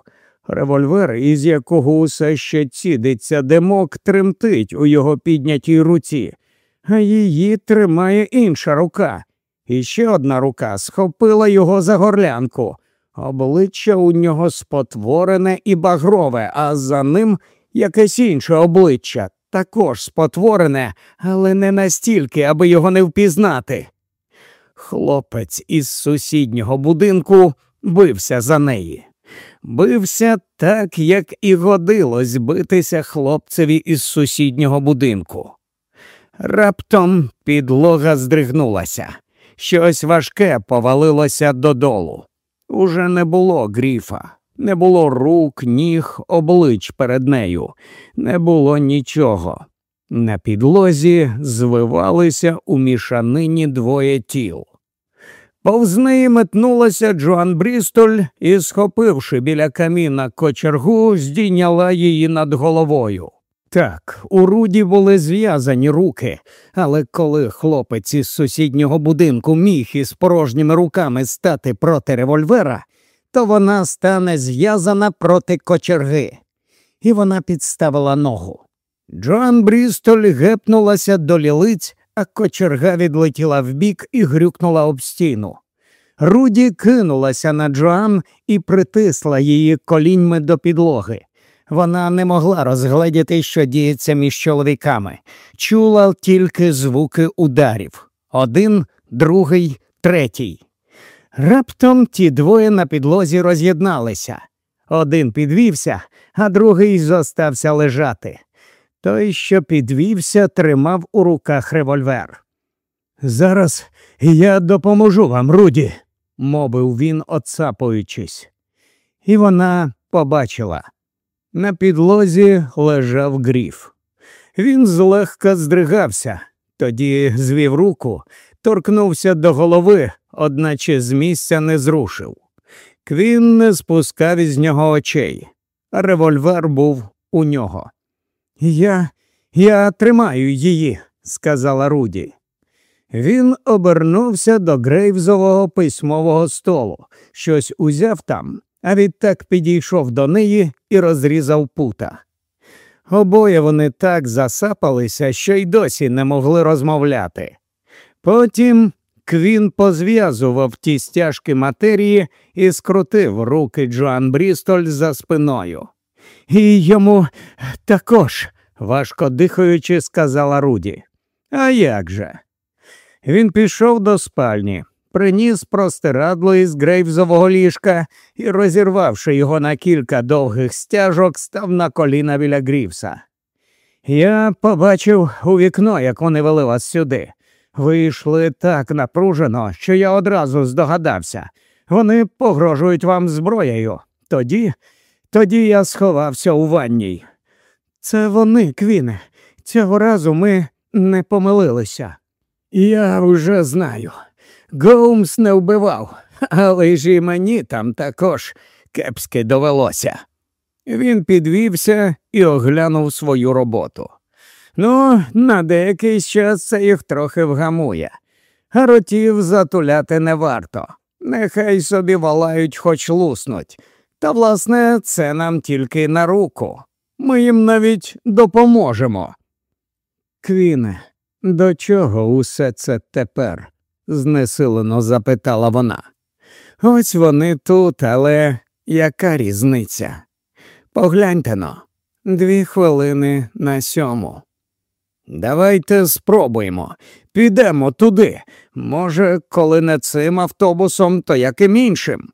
Револьвер, із якого усе ще цідиться димок, тремтить у його піднятій руці, а її тримає інша рука. І ще одна рука схопила його за горлянку. Обличчя у нього спотворене і багрове, а за ним якесь інше обличчя, також спотворене, але не настільки, аби його не впізнати. Хлопець із сусіднього будинку бився за неї бився так, як і годилось битися хлопцеві із сусіднього будинку. Раптом підлога здригнулася, щось важке повалилося додолу. Уже не було гріфа, не було рук, ніг, облич перед нею, не було нічого. На підлозі звивалися у мішанині двоє тіл. Повз неї метнулася Джоан Брістоль і, схопивши біля каміна кочергу, здійняла її над головою. Так, у Руді були зв'язані руки, але коли хлопець із сусіднього будинку міг із порожніми руками стати проти револьвера, то вона стане зв'язана проти кочерги. І вона підставила ногу. Джоан Брістоль гепнулася до лілиць, а кочерга відлетіла вбік і грюкнула об стіну. Руді кинулася на Джоан і притисла її коліньми до підлоги. Вона не могла розгледіти, що діється між чоловіками, чула тільки звуки ударів один, другий, третій. Раптом ті двоє на підлозі роз'єдналися. Один підвівся, а другий зостався лежати. Той, що підвівся, тримав у руках револьвер. Зараз я допоможу вам, Руді, мовив він, оцапуючись. І вона побачила. На підлозі лежав гріф. Він злегка здригався, тоді звів руку, торкнувся до голови, одначе з місця не зрушив. Квін не спускав із нього очей. Револьвер був у нього. Я я тримаю її, сказала Руді. Він обернувся до грейвзового письмового столу, щось узяв там, а відтак підійшов до неї і розрізав пута. Обоє вони так засапалися, що й досі не могли розмовляти. Потім Квін позв'язував ті стяжки матерії і скрутив руки Джоан Брістоль за спиною. І йому також, важко дихаючи, сказала Руді. А як же? Він пішов до спальні, приніс простирадло із грейвзового ліжка і, розірвавши його на кілька довгих стяжок, став на коліна біля Грівса. Я побачив у вікно, як вони вели вас сюди. Ви йшли так напружено, що я одразу здогадався. Вони погрожують вам зброєю. Тоді, тоді я сховався у ванній. Це вони, Квіне. Цього разу ми не помилилися. Я вже знаю. Гоумс не вбивав, але ж і мені там також кепськи довелося. Він підвівся і оглянув свою роботу. Ну, на деякий час це їх трохи вгамує, ротів затуляти не варто. Нехай собі валають, хоч луснуть. Та, власне, це нам тільки на руку. Ми їм навіть допоможемо. Квіне, до чого усе це тепер? знесилено запитала вона. Ось вони тут, але яка різниця? Погляньте но, дві хвилини на сьому. Давайте спробуємо. Підемо туди. Може, коли не цим автобусом, то яким іншим.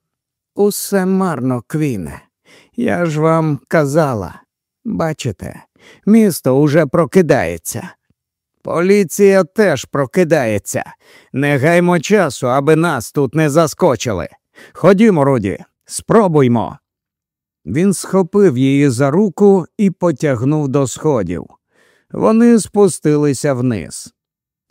Усе марно, Квіне. Я ж вам казала. Бачите, місто уже прокидається. Поліція теж прокидається. Не гаймо часу, аби нас тут не заскочили. Ходімо, Руді, спробуймо. Він схопив її за руку і потягнув до сходів. Вони спустилися вниз.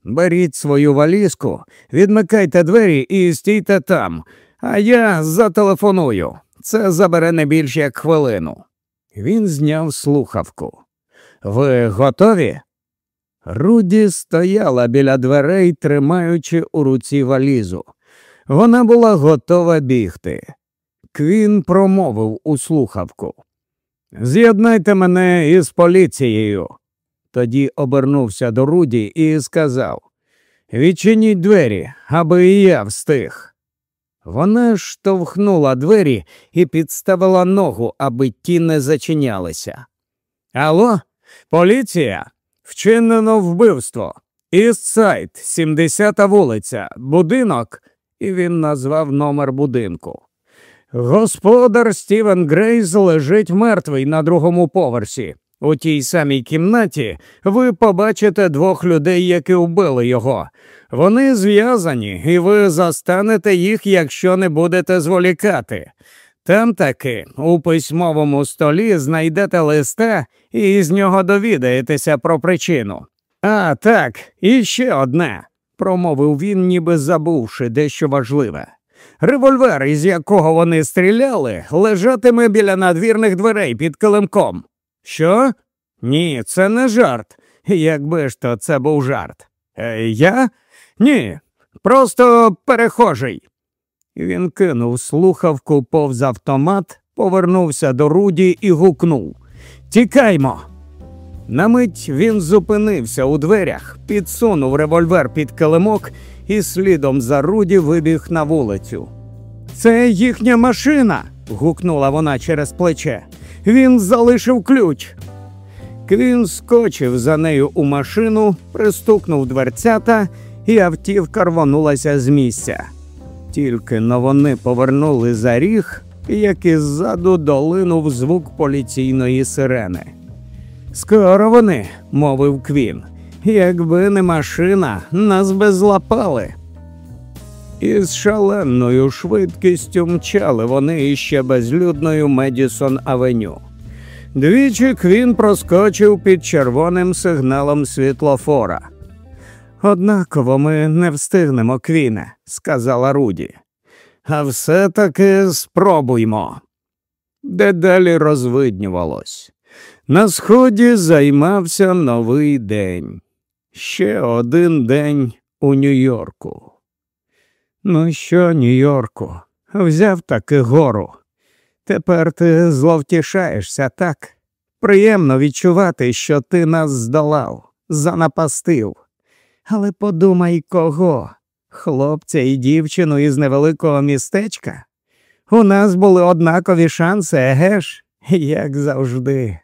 Беріть свою валізку, відмикайте двері і стійте там, а я зателефоную. Це забере не більше як хвилину. Він зняв слухавку. Ви готові? Руді стояла біля дверей, тримаючи у руці валізу. Вона була готова бігти. Квін промовив у слухавку. З'єднайте мене із поліцією. Тоді обернувся до Руді і сказав Відчиніть двері, аби і я встиг. Вона штовхнула двері і підставила ногу, аби ті не зачинялися. Алло, поліція? Вчинено вбивство. Істсайд, 70-та вулиця, будинок, і він назвав номер будинку. Господар Стівен Грейс лежить мертвий на другому поверсі. У тій самій кімнаті ви побачите двох людей, які вбили його. Вони зв'язані, і ви застанете їх, якщо не будете зволікати. Там таки у письмовому столі знайдете листа і з нього довідаєтеся про причину. А так, і ще одне, промовив він, ніби забувши дещо важливе. Револьвер, із якого вони стріляли, лежатиме біля надвірних дверей під килимком. Що? Ні, це не жарт. Якби ж то це був жарт. Е, я? Ні, просто перехожий. Він кинув слухавку повз автомат, повернувся до Руді і гукнув Тікаймо. На мить він зупинився у дверях, підсунув револьвер під килимок і слідом за Руді вибіг на вулицю. Це їхня машина. гукнула вона через плече. Він залишив ключ. Квін скочив за нею у машину, пристукнув дверцята, і автівка рванулася з місця. Тільки но вони повернули за ріг, як іззаду долинув звук поліційної сирени. Скоро вони, мовив Квін. Якби не машина, нас би злапали. Із шаленою швидкістю мчали вони іще безлюдною Медісон Авеню. Двічі Квін проскочив під червоним сигналом світлофора. Однаково ми не встигнемо, Квіне, сказала Руді. А все таки спробуймо. Дедалі розвиднювалось. На сході займався новий день. Ще один день у Нью-Йорку. Ну що, Нью-Йорку, взяв таки гору. Тепер ти зловтішаєшся так. Приємно відчувати, що ти нас здолав, занапастив. Але подумай кого? Хлопця і дівчину із невеликого містечка? У нас були однакові шанси, еге як завжди.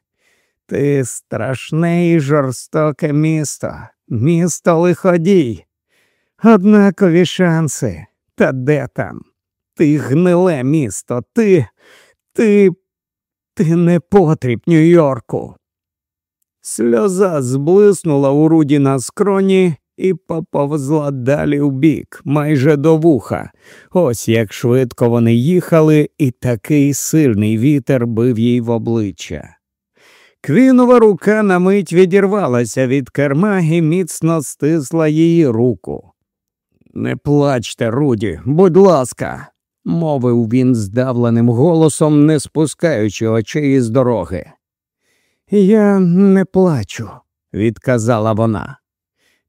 Ти страшне і жорстоке місто, місто лиходій. Однакові шанси. Та де там? Ти гниле місто, ти, ти, ти не потріб Нью-Йорку. Сльоза зблиснула у руді на скроні і поповзла далі в бік, майже до вуха. Ось як швидко вони їхали, і такий сильний вітер бив їй в обличчя. Квінова рука на мить відірвалася від керма і міцно стисла її руку. Не плачте, Руді, будь ласка, мовив він здавленим голосом, не спускаючи очей із дороги. Я не плачу, відказала вона.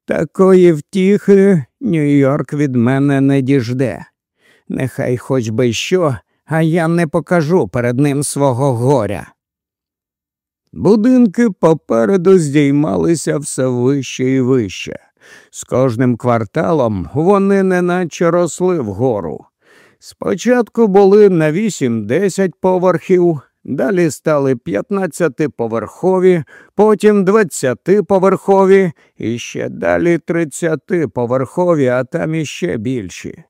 Такої втіхи Нью-Йорк від мене не діжде. Нехай хоч би що, а я не покажу перед ним свого горя. Будинки попереду здіймалися все вище і вище. З кожним кварталом вони неначе росли вгору. Спочатку були на 8-10 поверхів, далі стали 15-поверхові, потім 20-поверхові і ще далі 30-поверхові, а там іще більші.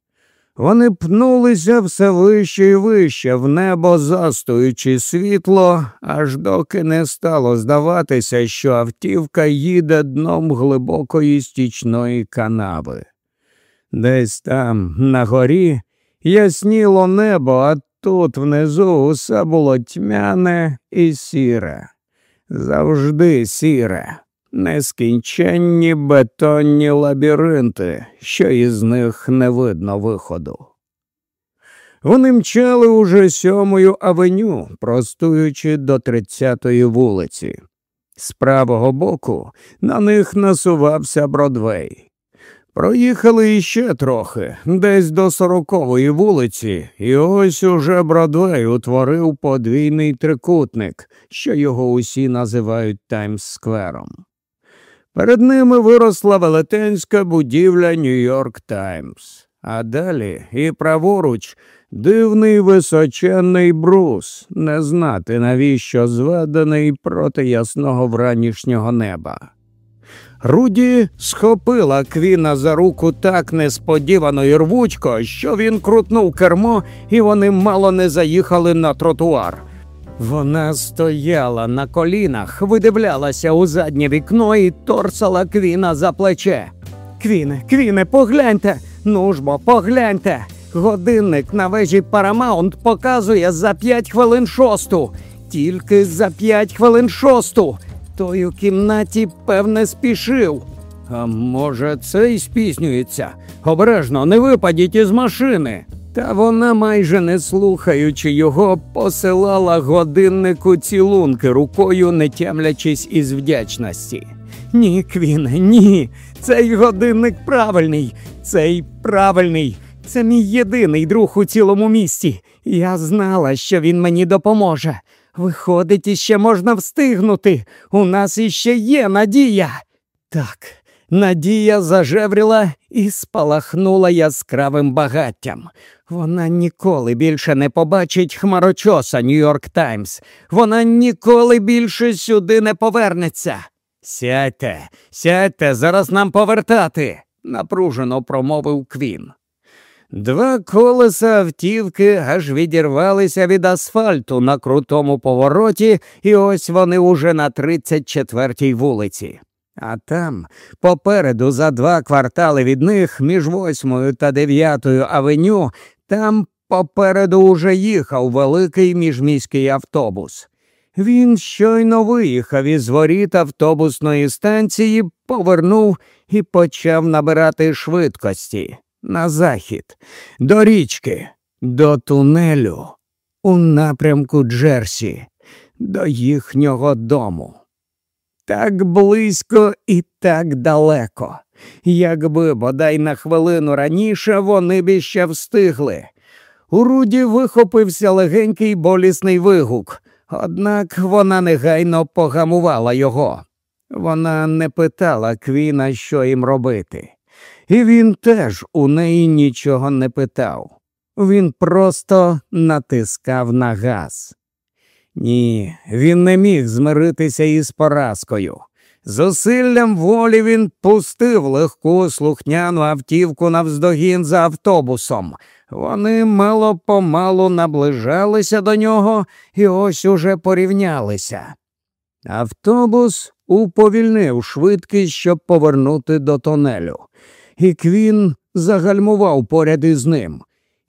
Вони пнулися все вище і вище в небо, застуючи світло, аж доки не стало здаватися, що автівка їде дном глибокої стічної канави. Десь там, на горі, ясніло небо, а тут внизу усе було тьмяне і сіре, завжди сіре нескінченні бетонні лабіринти, що із них не видно виходу. Вони мчали уже сьомою авеню, простуючи до тридцятої вулиці. З правого боку на них насувався Бродвей. Проїхали іще трохи, десь до сорокової вулиці, і ось уже Бродвей утворив подвійний трикутник, що його усі називають Таймс Сквером. Перед ними виросла велетенська будівля Нью-Йорк Таймс, а далі і праворуч дивний височенний брус, не знати, навіщо зведений проти ясного вранішнього неба. Руді схопила Квіна за руку так несподівано і рвучко, що він крутнув кермо, і вони мало не заїхали на тротуар. Вона стояла на колінах, видивлялася у заднє вікно і торсала Квіна за плече. Квіне, Квіне, погляньте, ну ж бо, погляньте. Годинник на вежі Парамаунт показує за п'ять хвилин шосту. Тільки за п'ять хвилин шосту. Той у кімнаті, певне, спішив. А може, цей спізнюється? Обережно не випадіть із машини. Та вона, майже не слухаючи його, посилала годиннику цілунки рукою, не тямлячись із вдячності. Ні, Квіне, ні, цей годинник правильний, цей правильний. Це мій єдиний друг у цілому місті. Я знала, що він мені допоможе. Виходить, іще можна встигнути. У нас іще є надія. Так, надія зажевріла і спалахнула яскравим багаттям. Вона ніколи більше не побачить хмарочоса Нью-Йорк Таймс. Вона ніколи більше сюди не повернеться. Сядьте, сядьте, зараз нам повертати, напружено промовив Квін. Два колеса автівки аж відірвалися від асфальту на крутому повороті, і ось вони уже на 34-й вулиці. А там, попереду, за два квартали від них, між восьмою та дев'ятою авеню, там попереду уже їхав великий міжміський автобус. Він щойно виїхав із воріт автобусної станції, повернув і почав набирати швидкості на захід, до річки, до тунелю, у напрямку Джерсі, до їхнього дому. Так близько і так далеко. Якби бодай на хвилину раніше вони б іще встигли. У Руді вихопився легенький болісний вигук, однак вона негайно погамувала його. Вона не питала Квіна, що їм робити. І він теж у неї нічого не питав. Він просто натискав на газ. Ні, він не міг змиритися із поразкою. Зусиллям волі він пустив легку слухняну автівку навздогін за автобусом. Вони мало помалу наближалися до нього і ось уже порівнялися. Автобус уповільнив швидкість, щоб повернути до тонелю і Квін загальмував поряд із ним.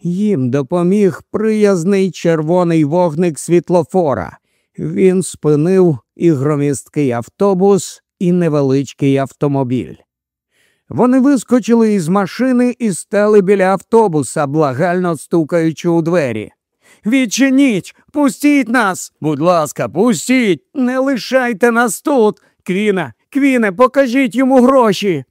Їм допоміг приязний червоний вогник світлофора. Він спинив і громісткий автобус, і невеличкий автомобіль. Вони вискочили із машини і стали біля автобуса, благально стукаючи у двері. Відчиніть, пустіть нас, будь ласка, пустіть, не лишайте нас тут. Квіна, Квіне, покажіть йому гроші.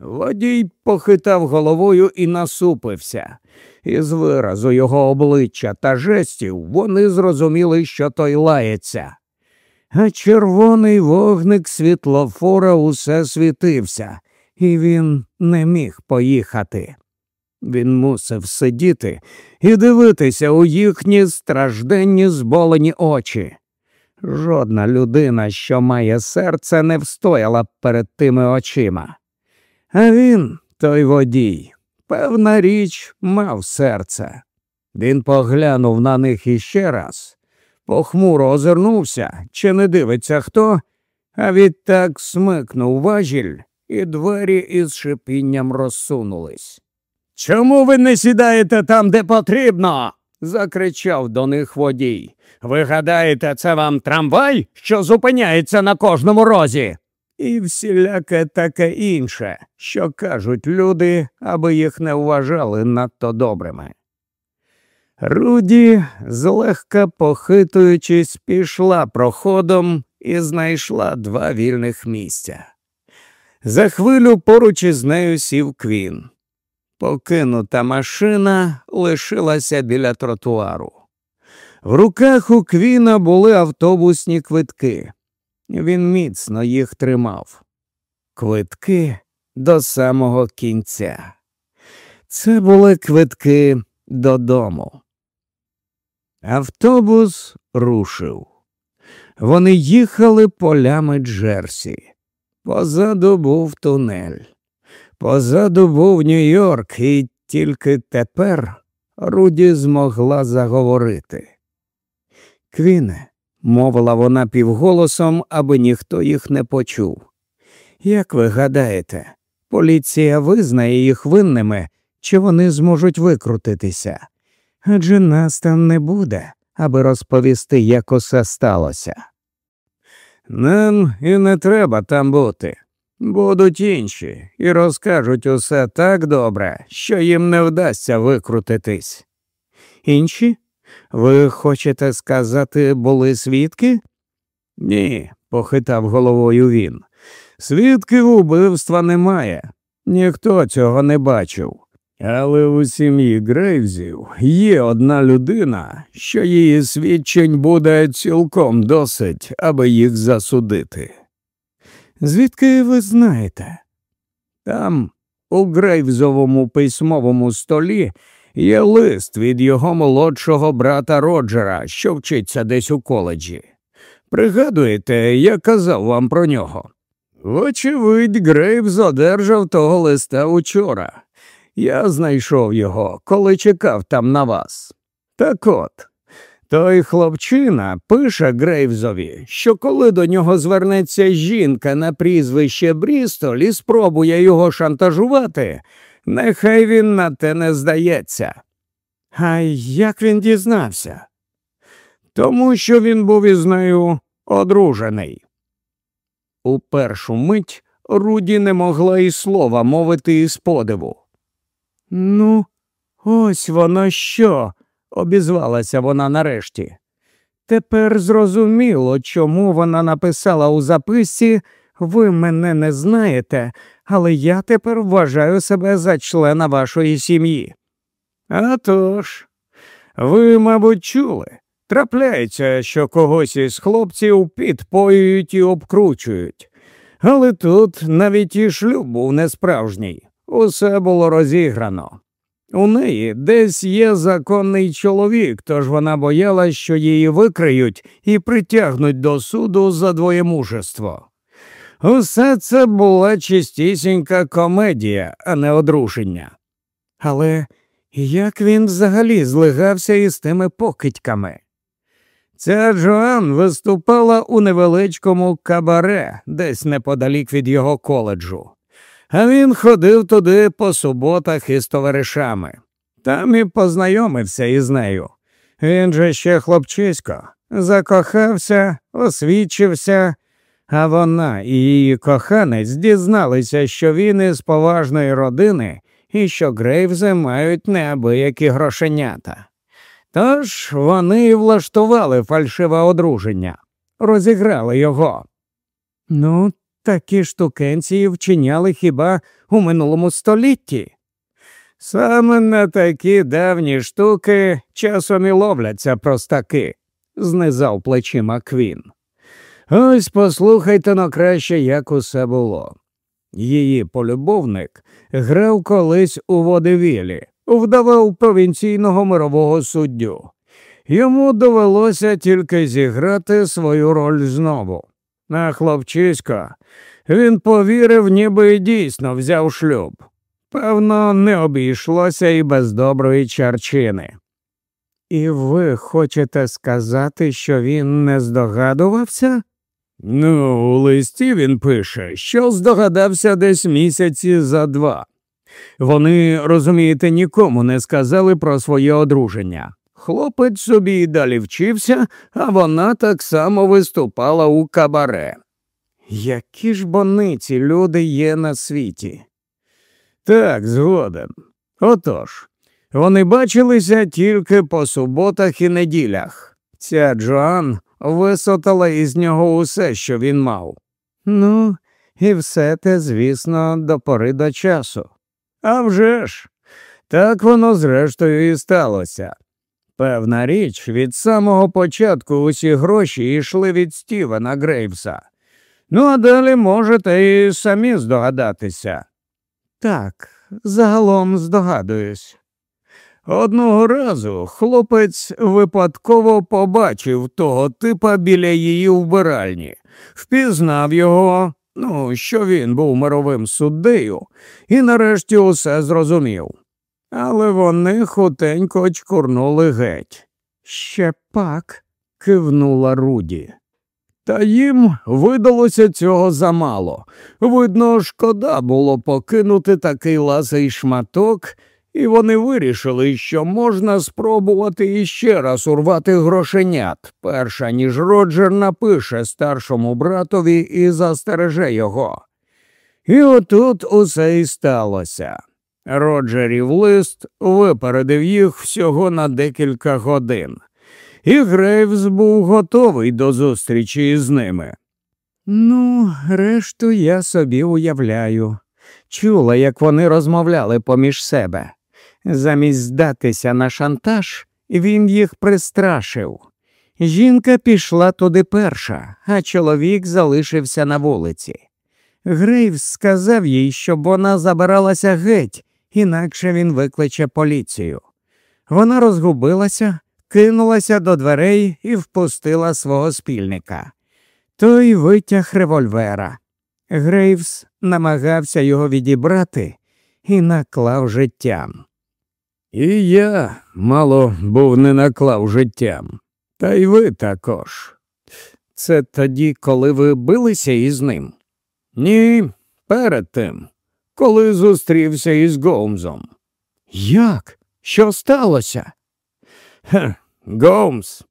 Водій похитав головою і насупився. Із виразу його обличчя та жестів вони зрозуміли, що той лається. А червоний вогник світлофора усе світився, і він не міг поїхати. Він мусив сидіти і дивитися у їхні стражденні зболені очі. Жодна людина, що має серце, не встояла б перед тими очима. А він, той водій, певна річ, мав серце. Він поглянув на них іще раз, похмуро озирнувся, чи не дивиться хто, а відтак смикнув важіль, і двері із шипінням розсунулись. Чому ви не сідаєте там, де потрібно? закричав до них водій. Ви гадаєте, це вам трамвай, що зупиняється на кожному розі? І всіляке таке інше, що кажуть люди, аби їх не вважали надто добрими. Руді, злегка похитуючись, пішла проходом і знайшла два вільних місця. За хвилю поруч із нею сів квін. Покинута машина лишилася біля тротуару. В руках у Квіна були автобусні квитки. Він міцно їх тримав. Квитки до самого кінця. Це були квитки додому. Автобус рушив. Вони їхали полями Джерсі. Позаду був тунель. Позаду був Нью-Йорк, і тільки тепер Руді змогла заговорити. Квіне, мовила вона півголосом, аби ніхто їх не почув. Як ви гадаєте, поліція визнає їх винними, чи вони зможуть викрутитися? Адже нас там не буде, аби розповісти, як усе сталося. Нам і не треба там бути. Будуть інші і розкажуть усе так добре, що їм не вдасться викрутитись. Інші? Ви хочете сказати, були свідки? Ні, похитав головою він. Свідків убивства немає. Ніхто цього не бачив. Але у сім'ї Грейвзів є одна людина, що її свідчень буде цілком досить, аби їх засудити. Звідки ви знаєте? Там, у Грейвзовому письмовому столі, є лист від його молодшого брата Роджера, що вчиться десь у коледжі. Пригадуєте, я казав вам про нього. Вочевидь, Грейвз одержав того листа учора. Я знайшов його, коли чекав там на вас. Так от, той хлопчина пише Грейвзові, що коли до нього звернеться жінка на прізвище Брістоль і спробує його шантажувати, нехай він на те не здається. А як він дізнався? Тому що він був із нею одружений. У першу мить Руді не могла і слова мовити із подиву. Ну, ось воно що, обізвалася вона нарешті. Тепер зрозуміло, чому вона написала у записці Ви мене не знаєте, але я тепер вважаю себе за члена вашої сім'ї. «А тож, ви, мабуть, чули. Трапляється, що когось із хлопців підпоюють і обкручують. Але тут навіть і шлюб був несправжній. Усе було розіграно. У неї десь є законний чоловік, тож вона боялась, що її викриють і притягнуть до суду за двоємужество. Усе це була чистісінька комедія, а не одруження. Але як він взагалі злигався із тими покидьками? Ця Джоан виступала у невеличкому кабаре, десь неподалік від його коледжу а він ходив туди по суботах із товаришами. Там і познайомився із нею. Він же ще хлопчисько, закохався, освічився, а вона і її коханець дізналися, що він із поважної родини і що Грейвзи мають неабиякі грошенята. Тож вони влаштували фальшиве одруження, розіграли його. Ну, Такі штукенції вчиняли хіба у минулому столітті. Саме на такі давні штуки часом і ловляться простаки, знизав плечима Квін. Ось послухайте но краще, як усе було. Її полюбовник грав колись у водевілі, вдавав провінційного мирового суддю. Йому довелося тільки зіграти свою роль знову. А хлопчисько, він повірив, ніби і дійсно взяв шлюб. Певно, не обійшлося і без доброї чарчини. І ви хочете сказати, що він не здогадувався? Ну, у листі він пише, що здогадався десь місяці за два. Вони, розумієте, нікому не сказали про своє одруження. Хлопець собі й далі вчився, а вона так само виступала у кабаре. Які ж бониці люди є на світі? Так, згоден. Отож, вони бачилися тільки по суботах і неділях. Ця Джоан висотала із нього усе, що він мав. Ну, і все те, звісно, до пори до часу. А вже ж, так воно зрештою і сталося. Певна річ, від самого початку усі гроші йшли від Стівена Грейвса. Ну, а далі можете і самі здогадатися. Так, загалом здогадуюсь. Одного разу хлопець випадково побачив того типа біля її вбиральні, впізнав його, ну, що він був мировим суддею, і нарешті усе зрозумів але вони хутенько чкурнули геть. Ще пак, кивнула Руді. Та їм видалося цього замало. Видно, шкода було покинути такий ласий шматок, і вони вирішили, що можна спробувати іще раз урвати грошенят, перша ніж Роджер напише старшому братові і застереже його. І отут усе і сталося. Роджерів лист випередив їх всього на декілька годин, і Грейвс був готовий до зустрічі із ними. Ну, решту я собі уявляю. Чула, як вони розмовляли поміж себе. Замість здатися на шантаж, він їх пристрашив. Жінка пішла туди перша, а чоловік залишився на вулиці. Грейвс сказав їй, щоб вона забиралася геть, інакше він викличе поліцію. Вона розгубилася, кинулася до дверей і впустила свого спільника. Той витяг револьвера. Грейвс намагався його відібрати і наклав життям. І я мало був не наклав життям, та й ви також. Це тоді, коли ви билися із ним? Ні, перед тим, коли зустрівся із Гоумзом. Як? Що сталося? Хе, Гоумс.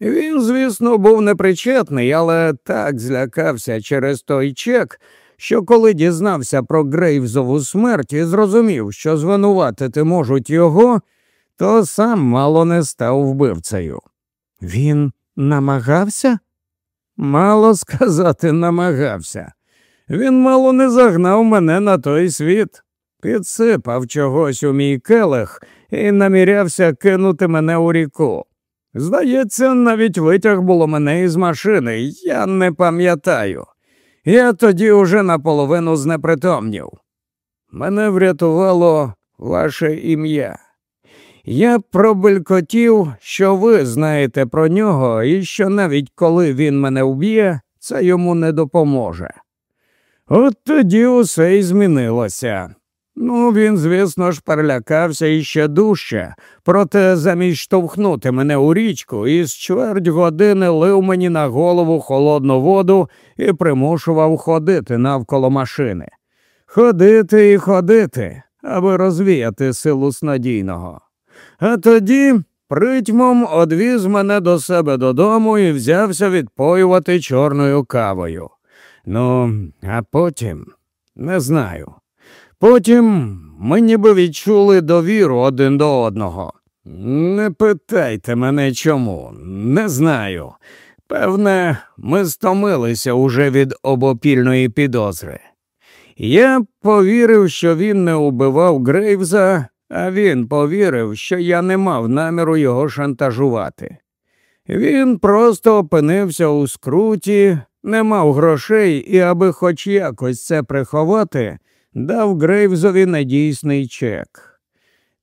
Він, звісно, був непричетний, але так злякався через той чек, що коли дізнався про Грейвзову смерть і зрозумів, що звинуватити можуть його, то сам мало не став вбивцею. Він намагався? Мало сказати, намагався. Він мало не загнав мене на той світ, підсипав чогось у мій келих і намірявся кинути мене у ріку. Здається, навіть витяг було мене із машини, я не пам'ятаю. Я тоді уже наполовину знепритомнів. Мене врятувало ваше ім'я. Я пробелькотів, що ви знаєте про нього, і що навіть коли він мене вб'є, це йому не допоможе. От тоді усе й змінилося. Ну, він, звісно ж, перелякався іще дужче, проте замість штовхнути мене у річку і з чверть години лив мені на голову холодну воду і примушував ходити навколо машини. Ходити і ходити, аби розвіяти силу снадійного. А тоді притьмом одвіз мене до себе додому і взявся відпоювати чорною кавою. Ну, а потім не знаю. Потім ми ніби відчули довіру один до одного. Не питайте мене чому, не знаю. Певне, ми стомилися уже від обопільної підозри. Я повірив, що він не убивав Грейвза, а він повірив, що я не мав наміру його шантажувати. Він просто опинився у скруті, не мав грошей і, аби хоч якось це приховати, дав Грейвзові надійсний чек.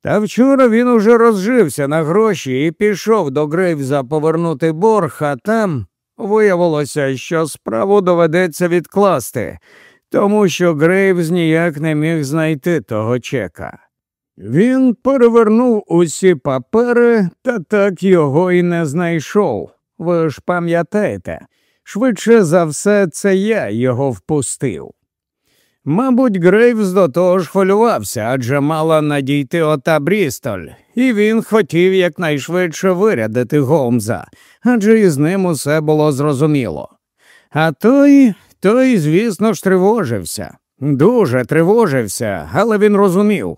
Та вчора він уже розжився на гроші і пішов до Грейвза повернути борг, а там виявилося, що справу доведеться відкласти, тому що Грейвз ніяк не міг знайти того чека. Він перевернув усі папери та так його і не знайшов. Ви ж пам'ятаєте, швидше за все, це я його впустив. Мабуть, Грейвс до того ж хвилювався, адже мала надійти ота Брістоль, і він хотів якнайшвидше вирядити Голмза, адже із ним усе було зрозуміло. А той, той, звісно ж, тривожився, дуже тривожився, але він розумів.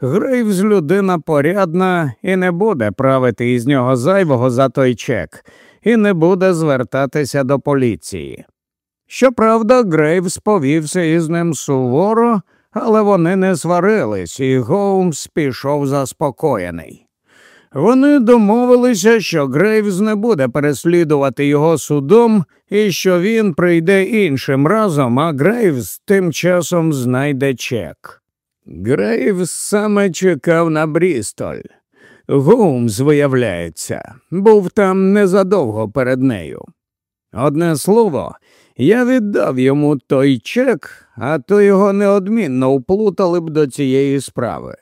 Грейвс людина порядна і не буде правити із нього зайвого за той чек, і не буде звертатися до поліції. Щоправда, Грейвс повівся із ним суворо, але вони не сварились, і Гоумс пішов заспокоєний. Вони домовилися, що Грейвс не буде переслідувати його судом і що він прийде іншим разом, а Грейвс тим часом знайде чек. Грейвс саме чекав на Брістоль. Гоумс, виявляється, був там незадовго перед нею. Одне слово, я віддав йому той чек, а то його неодмінно вплутали б до цієї справи.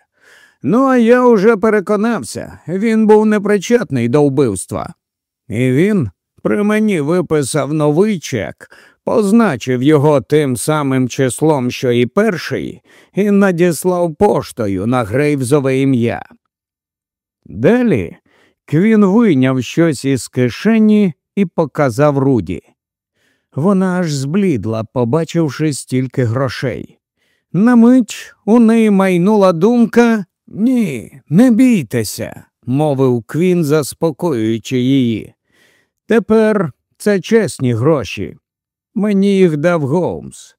Ну, а я уже переконався, він був непричетний до вбивства. І він при мені виписав новий чек, позначив його тим самим числом, що і перший, і надіслав поштою на Грейвзове ім'я. Далі Квін вийняв щось із кишені і показав Руді. Вона аж зблідла, побачивши стільки грошей. На мить у неї майнула думка ні, не бійтеся, мовив Квін, заспокоюючи її. Тепер це чесні гроші. Мені їх дав Гоумс.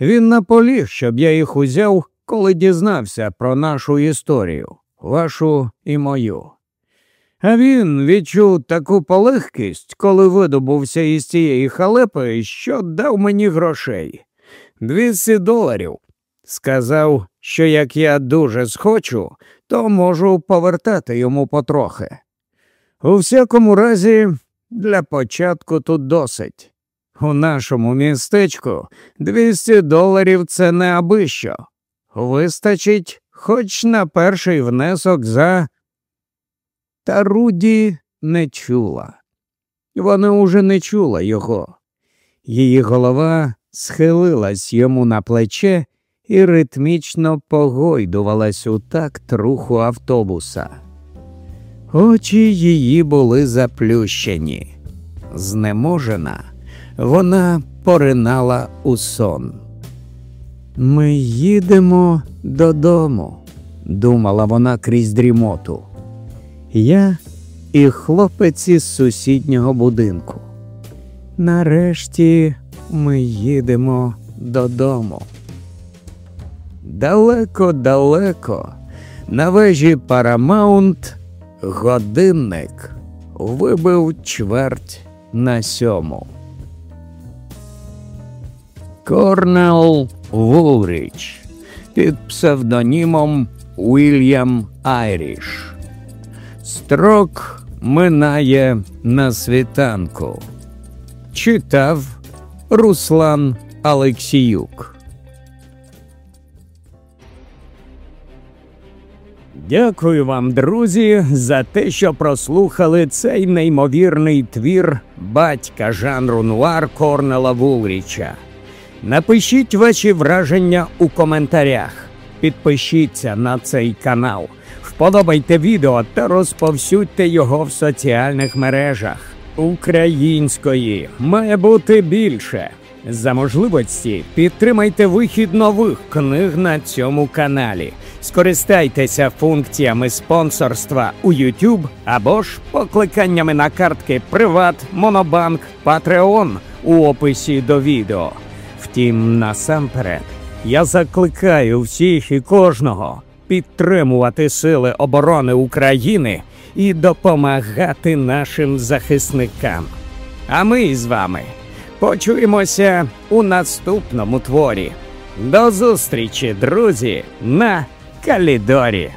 Він наполіг, щоб я їх узяв, коли дізнався про нашу історію. вашу і мою. А він відчув таку полегкість, коли видобувся із цієї халепи, що дав мені грошей. Двісті доларів. Сказав, що як я дуже схочу, то можу повертати йому потрохи. У всякому разі, для початку тут досить. У нашому містечку 200 доларів це не абищо. Вистачить хоч на перший внесок за. Та Руді не чула. Вона уже не чула його. Її голова схилилась йому на плече і ритмічно погойдувалась у такт руху автобуса. Очі її були заплющені. Знеможена, вона поринала у сон. Ми їдемо додому, думала вона крізь дрімоту. Я і хлопець із сусіднього будинку. Нарешті ми їдемо додому. Далеко-далеко на вежі Парамаунт годинник вибив чверть на сьому. Корнел Вулріч під псевдонімом Уільям Айріш. Строк минає на світанку. Читав Руслан Алексіюк. Дякую вам, друзі, за те, що прослухали цей неймовірний твір батька жанру нуар Корнела Вулріча. Напишіть ваші враження у коментарях. Підпишіться на цей канал, вподобайте відео та розповсюдьте його в соціальних мережах. Української має бути більше. За можливості підтримайте вихід нових книг на цьому каналі. Скористайтеся функціями спонсорства у YouTube або ж покликаннями на картки Приват, Монобанк, Patreon у описі до відео. Втім, насамперед, я закликаю всіх і кожного підтримувати Сили оборони України і допомагати нашим захисникам. А ми з вами почуємося у наступному творі. До зустрічі, друзі, на Калідорі.